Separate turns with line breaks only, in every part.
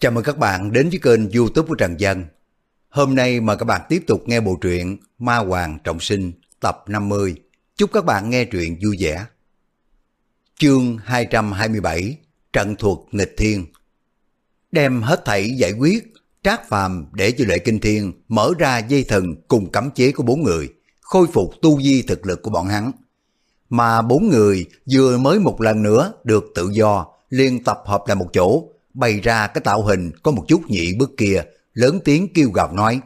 Chào mừng các bạn đến với kênh youtube của Trần Dân. Hôm nay mời các bạn tiếp tục nghe bộ truyện Ma Hoàng Trọng Sinh tập 50. Chúc các bạn nghe truyện vui vẻ. Chương 227 Trận thuật nghịch thiên Đem hết thảy giải quyết, Trác Phàm để cho Lệ Kinh Thiên mở ra dây thần cùng cấm chế của bốn người, khôi phục tu vi thực lực của bọn hắn. Mà bốn người vừa mới một lần nữa được tự do, liên tập hợp lại một chỗ, bày ra cái tạo hình có một chút nhị bước kia, lớn tiếng kêu gào nói,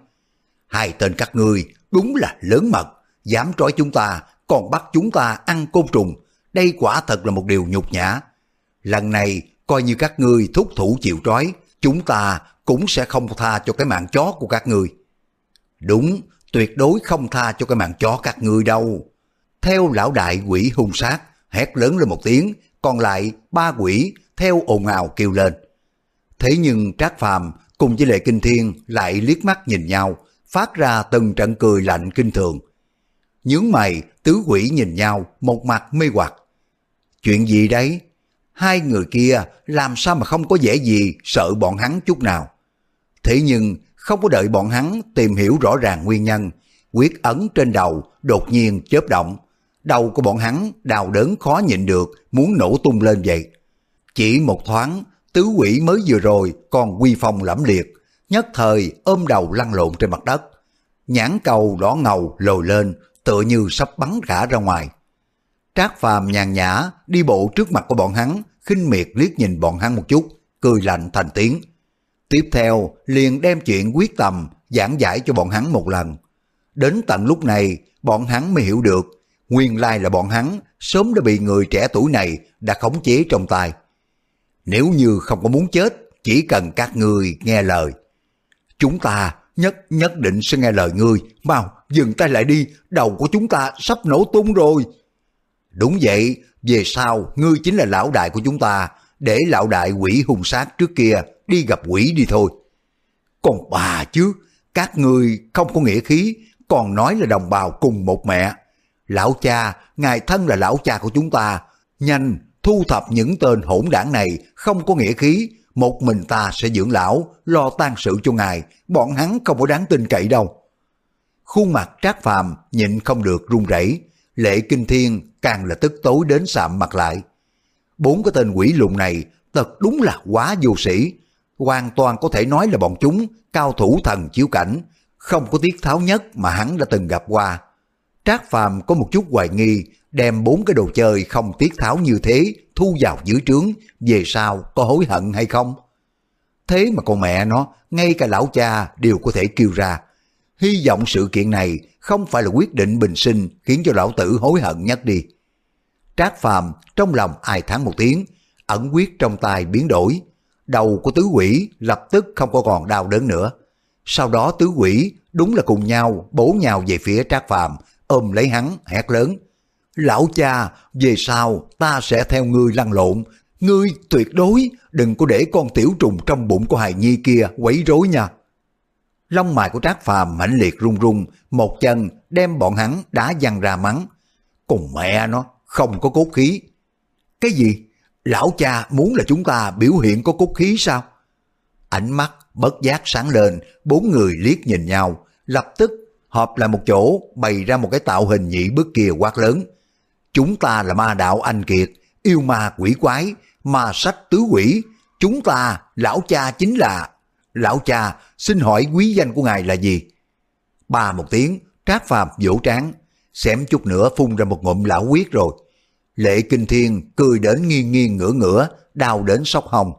hai tên các ngươi đúng là lớn mật, dám trói chúng ta, còn bắt chúng ta ăn côn trùng, đây quả thật là một điều nhục nhã. Lần này, coi như các ngươi thúc thủ chịu trói, chúng ta cũng sẽ không tha cho cái mạng chó của các ngươi. Đúng, tuyệt đối không tha cho cái mạng chó các ngươi đâu. Theo lão đại quỷ hung sát, hét lớn lên một tiếng, còn lại ba quỷ theo ồn ào kêu lên. Thế nhưng Trác Phàm cùng với Lệ Kinh Thiên lại liếc mắt nhìn nhau, phát ra từng trận cười lạnh kinh thường. Nhướng mày, tứ quỷ nhìn nhau, một mặt mê hoặc. Chuyện gì đấy? Hai người kia làm sao mà không có dễ gì sợ bọn hắn chút nào. Thế nhưng không có đợi bọn hắn tìm hiểu rõ ràng nguyên nhân, quyết ấn trên đầu đột nhiên chớp động. Đầu của bọn hắn đào đớn khó nhịn được, muốn nổ tung lên vậy. Chỉ một thoáng, tứ quỷ mới vừa rồi còn quy phong lẫm liệt, nhất thời ôm đầu lăn lộn trên mặt đất. Nhãn cầu đỏ ngầu lồi lên, tựa như sắp bắn cả ra ngoài. Trác Phàm nhàn nhã đi bộ trước mặt của bọn hắn, khinh miệt liếc nhìn bọn hắn một chút, cười lạnh thành tiếng. Tiếp theo liền đem chuyện quyết tâm giảng giải cho bọn hắn một lần. Đến tận lúc này, bọn hắn mới hiểu được, nguyên lai là bọn hắn sớm đã bị người trẻ tuổi này đã khống chế trong tay. Nếu như không có muốn chết, chỉ cần các người nghe lời. Chúng ta nhất nhất định sẽ nghe lời ngươi. Mau, dừng tay lại đi, đầu của chúng ta sắp nổ tung rồi. Đúng vậy, về sau ngươi chính là lão đại của chúng ta, để lão đại quỷ hung sát trước kia đi gặp quỷ đi thôi. Còn bà chứ, các ngươi không có nghĩa khí, còn nói là đồng bào cùng một mẹ. Lão cha, ngài thân là lão cha của chúng ta, nhanh thu thập những tên hỗn đảng này không có nghĩa khí, một mình ta sẽ dưỡng lão, lo tan sự cho ngài, bọn hắn không có đáng tin cậy đâu. Khuôn mặt trác phàm nhịn không được run rẩy, lệ kinh thiên càng là tức tối đến sạm mặt lại. Bốn cái tên quỷ lùn này thật đúng là quá vô sĩ, hoàn toàn có thể nói là bọn chúng cao thủ thần chiếu cảnh, không có tiết tháo nhất mà hắn đã từng gặp qua. Trác Phàm có một chút hoài nghi, đem bốn cái đồ chơi không tiết tháo như thế thu vào dưới trướng, về sau có hối hận hay không? Thế mà con mẹ nó, ngay cả lão cha đều có thể kêu ra. Hy vọng sự kiện này không phải là quyết định bình sinh khiến cho lão tử hối hận nhất đi. Trác Phàm trong lòng ai thắng một tiếng, ẩn quyết trong tay biến đổi. Đầu của tứ quỷ lập tức không có còn đau đớn nữa. Sau đó tứ quỷ đúng là cùng nhau bổ nhào về phía Trác Phàm ôm lấy hắn hét lớn. Lão cha, về sau ta sẽ theo ngươi lăn lộn, ngươi tuyệt đối đừng có để con tiểu trùng trong bụng của hài nhi kia quấy rối nha. Lông mày của Trác Phàm mãnh liệt run run, một chân đem bọn hắn đá văng ra mắng. Cùng mẹ nó, không có cốt khí. Cái gì? Lão cha muốn là chúng ta biểu hiện có cốt khí sao? Ánh mắt bất giác sáng lên, bốn người liếc nhìn nhau, lập tức họp lại một chỗ bày ra một cái tạo hình nhị bức kia quát lớn. Chúng ta là ma đạo anh kiệt, yêu ma quỷ quái, ma sách tứ quỷ. Chúng ta, lão cha chính là... Lão cha, xin hỏi quý danh của ngài là gì? Ba một tiếng, trác phàm vỗ trán, xém chút nữa phun ra một ngụm lão huyết rồi. Lệ Kinh Thiên cười đến nghiêng nghiêng ngửa ngửa, đau đến sóc hồng.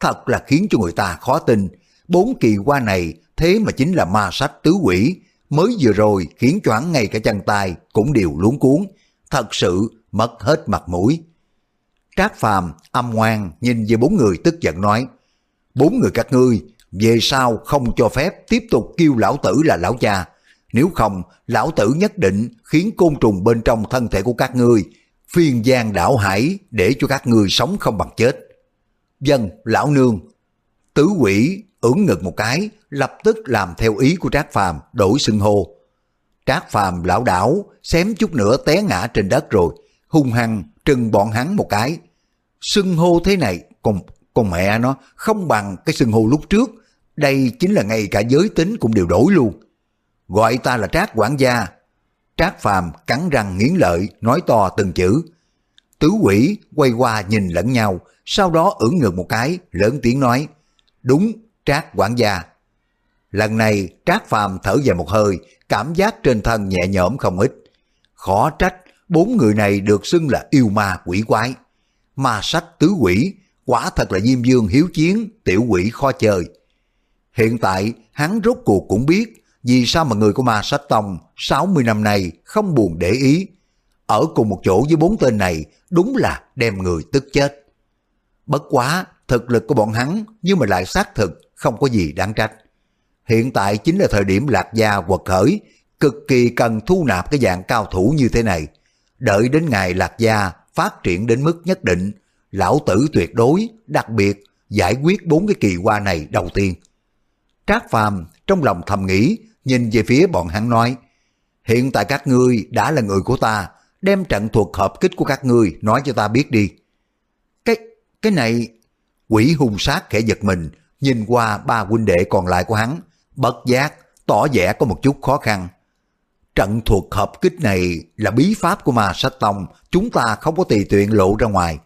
Thật là khiến cho người ta khó tin, bốn kỳ qua này thế mà chính là ma sách tứ quỷ, mới vừa rồi khiến cho hắn ngay cả chân tay cũng đều luống cuốn, thật sự mất hết mặt mũi. Trác Phàm âm ngoan nhìn về bốn người tức giận nói, bốn người các ngươi về sau không cho phép tiếp tục kêu lão tử là lão cha, nếu không lão tử nhất định khiến côn trùng bên trong thân thể của các ngươi phiền gian đảo hải để cho các ngươi sống không bằng chết. Dân, lão nương, tứ quỷ ưỡn ngực một cái, lập tức làm theo ý của Trác Phàm đổi xưng hô. Trác Phàm lão đảo, xém chút nữa té ngã trên đất rồi, hung hăng trừng bọn hắn một cái. sưng hô thế này còn con mẹ nó không bằng cái sưng hô lúc trước, đây chính là ngay cả giới tính cũng đều đổi luôn. Gọi ta là Trác quản gia. Trác Phàm cắn răng nghiến lợi, nói to từng chữ. Tứ quỷ quay qua nhìn lẫn nhau, sau đó ưỡn ngược một cái, lớn tiếng nói, đúng, Trác quản gia. Lần này Trác Phàm thở dài một hơi, cảm giác trên thân nhẹ nhõm không ít. Khó trách, bốn người này được xưng là yêu ma quỷ quái. Ma sách tứ quỷ, quả thật là Diêm Dương hiếu chiến, tiểu quỷ khó chơi. Hiện tại, hắn rốt cuộc cũng biết vì sao mà người của ma sách tông 60 năm nay không buồn để ý. Ở cùng một chỗ với bốn tên này đúng là đem người tức chết. Bất quá, thực lực của bọn hắn nhưng mà lại xác thực không có gì đáng trách. Hiện tại chính là thời điểm lạc gia quật khởi, cực kỳ cần thu nạp cái dạng cao thủ như thế này. Đợi đến ngày lạc gia phát triển đến mức nhất định, lão tử tuyệt đối, đặc biệt giải quyết bốn cái kỳ qua này đầu tiên. Trác Phàm trong lòng thầm nghĩ, nhìn về phía bọn hắn nói, hiện tại các ngươi đã là người của ta, đem trận thuật hợp kích của các ngươi nói cho ta biết đi. Cái, cái này, quỷ hung sát khẽ giật mình, nhìn qua ba huynh đệ còn lại của hắn, bất giác, tỏ vẻ có một chút khó khăn. Trận thuật hợp kích này là bí pháp của ma sách tông, chúng ta không có tùy tiện lộ ra ngoài.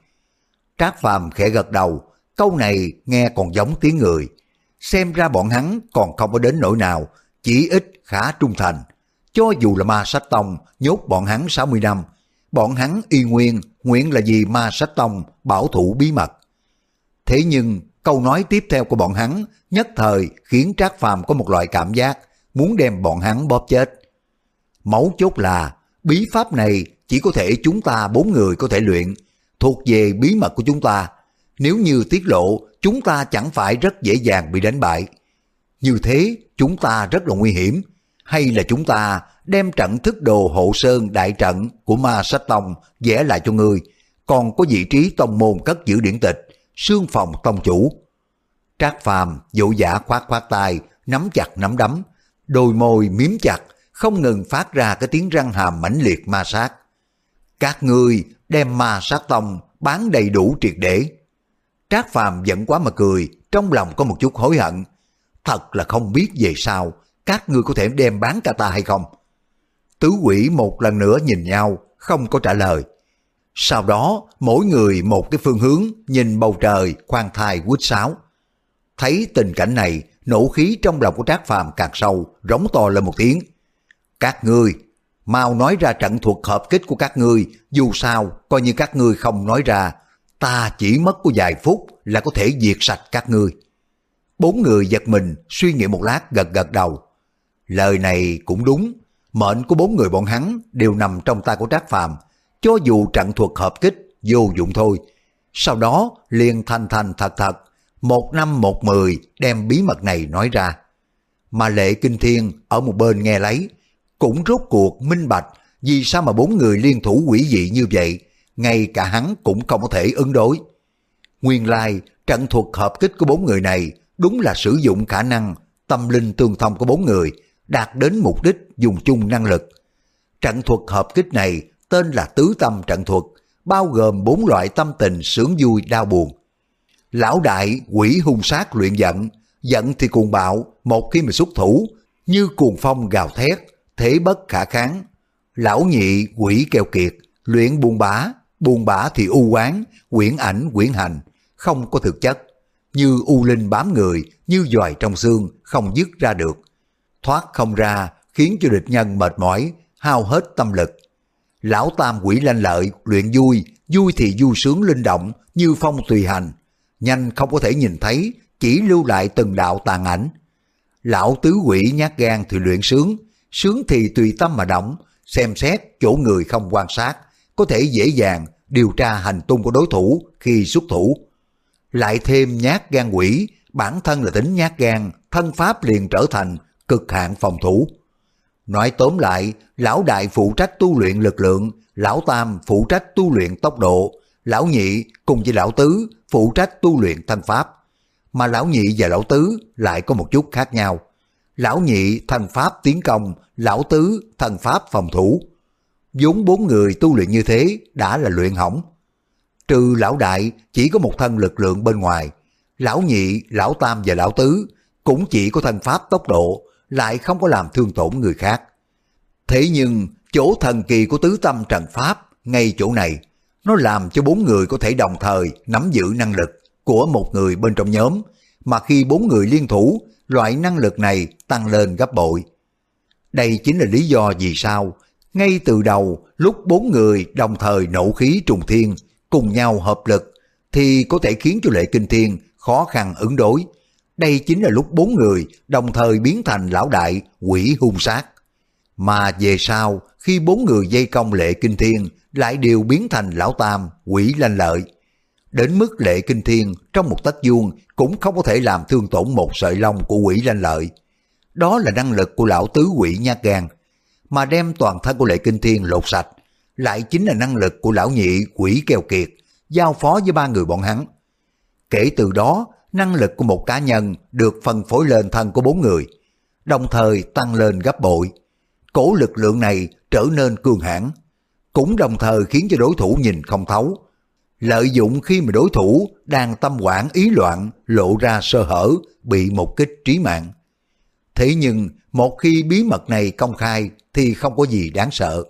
Trác Phàm khẽ gật đầu, câu này nghe còn giống tiếng người. Xem ra bọn hắn còn không có đến nỗi nào, chỉ ít khá trung thành. Cho dù là ma sách tông nhốt bọn hắn 60 năm, bọn hắn y nguyên nguyện là vì ma sách tông bảo thủ bí mật. Thế nhưng câu nói tiếp theo của bọn hắn nhất thời khiến Trác Phàm có một loại cảm giác muốn đem bọn hắn bóp chết. Mấu chốt là bí pháp này chỉ có thể chúng ta bốn người có thể luyện, thuộc về bí mật của chúng ta. Nếu như tiết lộ, chúng ta chẳng phải rất dễ dàng bị đánh bại. Như thế, chúng ta rất là nguy hiểm. Hay là chúng ta đem trận thức đồ hộ sơn đại trận của ma sách tông vẽ lại cho ngươi, còn có vị trí tông môn cất giữ điển tịch, sương phòng tông chủ. Trác phàm dỗ dã khoát khoát tay, nắm chặt nắm đấm, đôi môi miếm chặt, không ngừng phát ra cái tiếng răng hàm mãnh liệt ma sát. Các ngươi đem ma sát tông bán đầy đủ triệt để. Trác Phàm giận quá mà cười, trong lòng có một chút hối hận. Thật là không biết về sao, các ngươi có thể đem bán cả ta hay không? Tứ quỷ một lần nữa nhìn nhau, không có trả lời. Sau đó, mỗi người một cái phương hướng, nhìn bầu trời, khoan thai quýt sáo. Thấy tình cảnh này, nổ khí trong lòng của Trác Phàm càng sâu, rống to lên một tiếng. Các ngươi, mau nói ra trận thuật hợp kích của các ngươi, dù sao, coi như các ngươi không nói ra, ta chỉ mất có vài phút là có thể diệt sạch các ngươi. Bốn người giật mình, suy nghĩ một lát gật gật đầu. Lời này cũng đúng, mệnh của bốn người bọn hắn đều nằm trong tay của Trác Phàm, cho dù trận thuật hợp kích vô dụng thôi. Sau đó liền thành thành thật thật, một năm một mười đem bí mật này nói ra. Mà lệ kinh thiên ở một bên nghe lấy, cũng rốt cuộc minh bạch vì sao mà bốn người liên thủ quỷ dị như vậy, ngay cả hắn cũng không có thể ứng đối. Nguyên lai, trận thuật hợp kích của bốn người này đúng là sử dụng khả năng tâm linh tương thông của bốn người, đạt đến mục đích dùng chung năng lực. Trận thuật hợp kích này tên là tứ tâm trận thuật, bao gồm bốn loại tâm tình sướng vui đau buồn. Lão đại quỷ hung sát luyện giận, giận thì cuồng bạo, một khi mà xuất thủ, như cuồng phong gào thét, thế bất khả kháng. Lão nhị quỷ keo kiệt, luyện buồn bã, buồn bã thì u quán, quyển ảnh quyển hành, không có thực chất. Như u linh bám người, như dòi trong xương, không dứt ra được. Thoát không ra, khiến cho địch nhân mệt mỏi, hao hết tâm lực. Lão tam quỷ lanh lợi, luyện vui, vui thì vui sướng linh động, như phong tùy hành. Nhanh không có thể nhìn thấy, chỉ lưu lại từng đạo tàn ảnh. Lão tứ quỷ nhát gan thì luyện sướng, sướng thì tùy tâm mà động, xem xét chỗ người không quan sát, có thể dễ dàng điều tra hành tung của đối thủ khi xuất thủ. Lại thêm nhát gan quỷ, bản thân là tính nhát gan, thân pháp liền trở thành cực hạn phòng thủ. Nói tóm lại, lão đại phụ trách tu luyện lực lượng, lão tam phụ trách tu luyện tốc độ, lão nhị cùng với lão tứ phụ trách tu luyện thân pháp. Mà lão nhị và lão tứ lại có một chút khác nhau. Lão nhị thân pháp tiến công, lão tứ thân pháp phòng thủ. vốn bốn người tu luyện như thế đã là luyện hỏng. Trừ lão đại chỉ có một thân lực lượng bên ngoài, lão nhị, lão tam và lão tứ cũng chỉ có thân pháp tốc độ, lại không có làm thương tổn người khác. Thế nhưng, chỗ thần kỳ của tứ tâm trận pháp, ngay chỗ này, nó làm cho bốn người có thể đồng thời nắm giữ năng lực của một người bên trong nhóm, mà khi bốn người liên thủ, loại năng lực này tăng lên gấp bội. Đây chính là lý do vì sao, ngay từ đầu lúc bốn người đồng thời nổ khí trùng thiên, cùng nhau hợp lực, thì có thể khiến cho lệ kinh thiên khó khăn ứng đối. Đây chính là lúc bốn người đồng thời biến thành lão đại quỷ hung sát. Mà về sau, khi bốn người dây công lệ kinh thiên lại đều biến thành lão tam quỷ lanh lợi. Đến mức lệ kinh thiên trong một tấc vuông cũng không có thể làm thương tổn một sợi lông của quỷ lanh lợi. Đó là năng lực của lão tứ quỷ nhát gan, mà đem toàn thân của lệ kinh thiên lột sạch, lại chính là năng lực của lão nhị quỷ keo kiệt, giao phó với ba người bọn hắn. Kể từ đó, năng lực của một cá nhân được phân phối lên thân của bốn người, đồng thời tăng lên gấp bội. Cổ lực lượng này trở nên cường hãn, cũng đồng thời khiến cho đối thủ nhìn không thấu. Lợi dụng khi mà đối thủ đang tâm quản ý loạn lộ ra sơ hở bị một kích trí mạng. Thế nhưng một khi bí mật này công khai thì không có gì đáng sợ.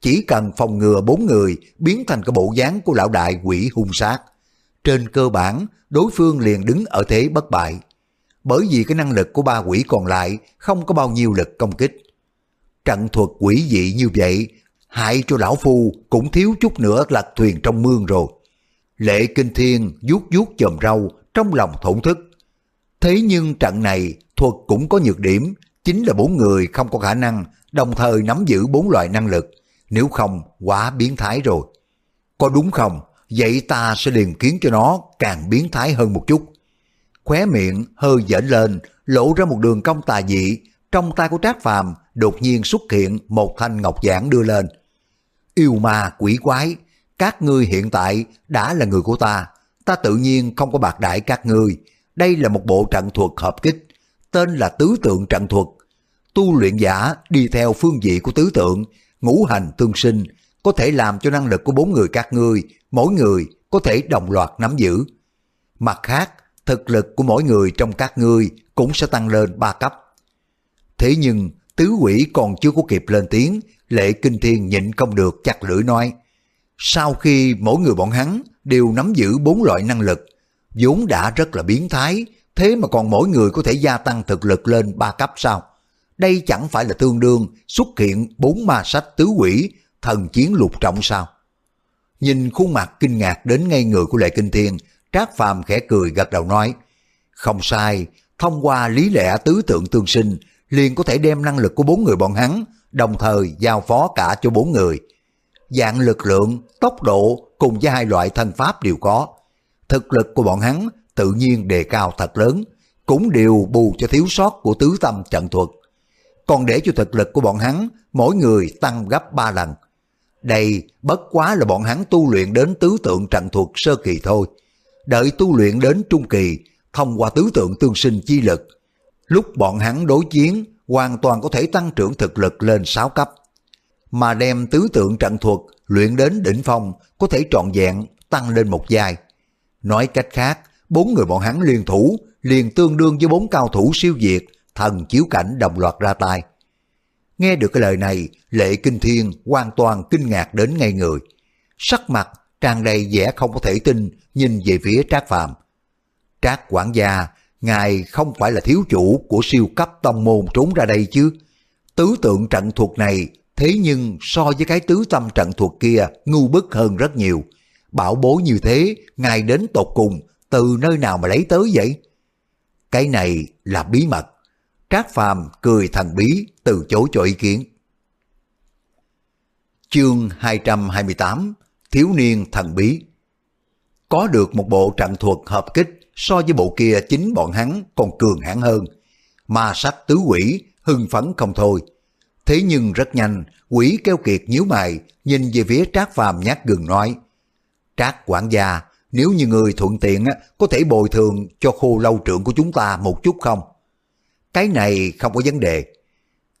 Chỉ cần phòng ngừa bốn người biến thành cái bộ dáng của lão đại quỷ hung sát. Trên cơ bản, đối phương liền đứng ở thế bất bại. Bởi vì cái năng lực của ba quỷ còn lại không có bao nhiêu lực công kích. Trận thuật quỷ dị như vậy, hại cho lão phu cũng thiếu chút nữa lật thuyền trong mương rồi. Lệ Kinh Thiên vuốt vuốt chòm râu trong lòng thổn thức. Thế nhưng trận này thuật cũng có nhược điểm, chính là bốn người không có khả năng đồng thời nắm giữ bốn loại năng lực, nếu không quá biến thái rồi. Có đúng không? Vậy ta sẽ liền khiến cho nó càng biến thái hơn một chút. Khóe miệng hơi dễn lên, lộ ra một đường cong tà dị, trong tay của Trác Phàm đột nhiên xuất hiện một thanh ngọc giản đưa lên. Yêu ma quỷ quái, các ngươi hiện tại đã là người của ta, ta tự nhiên không có bạc đại các ngươi. Đây là một bộ trận thuật hợp kích, tên là tứ tượng trận thuật. Tu luyện giả đi theo phương vị của tứ tượng, ngũ hành tương sinh, có thể làm cho năng lực của bốn người các ngươi, mỗi người có thể đồng loạt nắm giữ. Mặt khác, thực lực của mỗi người trong các ngươi cũng sẽ tăng lên ba cấp. Thế nhưng, tứ quỷ còn chưa có kịp lên tiếng, lệ kinh thiên nhịn không được chặt lưỡi nói. Sau khi mỗi người bọn hắn đều nắm giữ bốn loại năng lực, vốn đã rất là biến thái, thế mà còn mỗi người có thể gia tăng thực lực lên ba cấp sao? Đây chẳng phải là tương đương xuất hiện bốn ma sách tứ quỷ, thần chiến lục trọng sao? Nhìn khuôn mặt kinh ngạc đến ngay người của Lệ Kinh Thiên, Trác Phàm khẽ cười gật đầu nói, không sai, thông qua lý lẽ tứ tượng tương sinh, liền có thể đem năng lực của bốn người bọn hắn, đồng thời giao phó cả cho bốn người. Dạng lực lượng, tốc độ cùng với hai loại thân pháp đều có. Thực lực của bọn hắn tự nhiên đề cao thật lớn, cũng đều bù cho thiếu sót của tứ tâm trận thuật. Còn để cho thực lực của bọn hắn, mỗi người tăng gấp ba lần. Đây bất quá là bọn hắn tu luyện đến tứ tượng trận thuật sơ kỳ thôi. Đợi tu luyện đến trung kỳ, thông qua tứ tượng tương sinh chi lực. Lúc bọn hắn đối chiến, hoàn toàn có thể tăng trưởng thực lực lên 6 cấp. Mà đem tứ tượng trận thuật luyện đến đỉnh phong có thể trọn vẹn tăng lên một giai. Nói cách khác, bốn người bọn hắn liên thủ liền tương đương với bốn cao thủ siêu việt, thần chiếu cảnh đồng loạt ra tay. Nghe được cái lời này, lệ kinh thiên hoàn toàn kinh ngạc đến ngay người. Sắc mặt tràn đầy vẻ không có thể tin, nhìn về phía Trác Phàm. Trác quản gia, ngài không phải là thiếu chủ của siêu cấp tông môn trốn ra đây chứ. Tứ tượng trận thuật này, thế nhưng so với cái tứ tâm trận thuật kia ngu bức hơn rất nhiều. Bảo bối như thế, ngài đến tột cùng, từ nơi nào mà lấy tới vậy? Cái này là bí mật. Trác Phàm cười thần bí, từ chối cho ý kiến. Chương 228 Thiếu niên thần bí Có được một bộ trận thuật hợp kích so với bộ kia chính bọn hắn còn cường hãn hơn. Ma sắc tứ quỷ hưng phấn không thôi. Thế nhưng rất nhanh, quỷ keo kiệt nhíu mày, nhìn về phía Trác Phàm nhát gừng nói. Trác quản gia, nếu như người thuận tiện có thể bồi thường cho khô lâu trưởng của chúng ta một chút không? Cái này không có vấn đề.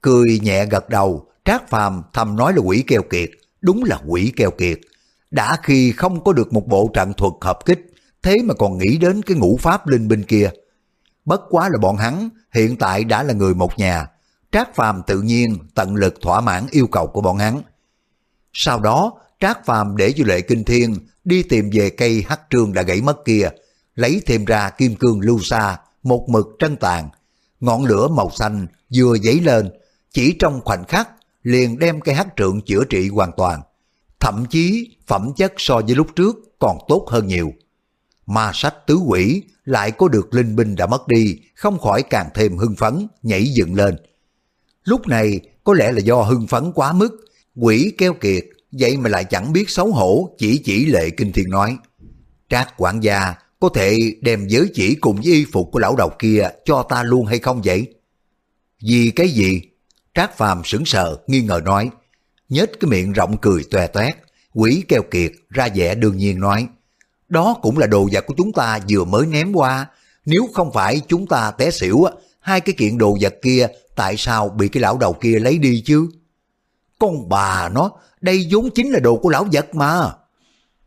Cười nhẹ gật đầu, Trác Phàm thầm nói là quỷ keo kiệt, đúng là quỷ keo kiệt. Đã khi không có được một bộ trận thuật hợp kích, thế mà còn nghĩ đến cái ngũ pháp linh binh kia. Bất quá là bọn hắn hiện tại đã là người một nhà, Trác Phàm tự nhiên tận lực thỏa mãn yêu cầu của bọn hắn. Sau đó, Trác Phàm để cho Lệ Kinh Thiên đi tìm về cây hắc trương đã gãy mất kia, lấy thêm ra kim cương lưu xa một mực trân tàn. Ngọn lửa màu xanh vừa dấy lên, chỉ trong khoảnh khắc liền đem cây hắc trượng chữa trị hoàn toàn. Thậm chí phẩm chất so với lúc trước còn tốt hơn nhiều. Ma sách tứ quỷ lại có được linh binh đã mất đi, không khỏi càng thêm hưng phấn, nhảy dựng lên. Lúc này có lẽ là do hưng phấn quá mức, quỷ keo kiệt, vậy mà lại chẳng biết xấu hổ, chỉ chỉ lệ kinh thiên nói. Trác quản gia có thể đem giới chỉ cùng với y phục của lão đầu kia cho ta luôn hay không vậy? Vì cái gì? Trác phàm sững sờ, nghi ngờ nói. Nhếch cái miệng rộng cười toe toét, quỷ keo kiệt ra vẻ đương nhiên nói. Đó cũng là đồ vật của chúng ta vừa mới ném qua. Nếu không phải chúng ta té xỉu, hai cái kiện đồ vật kia tại sao bị cái lão đầu kia lấy đi chứ? Con bà nó, đây vốn chính là đồ của lão vật mà.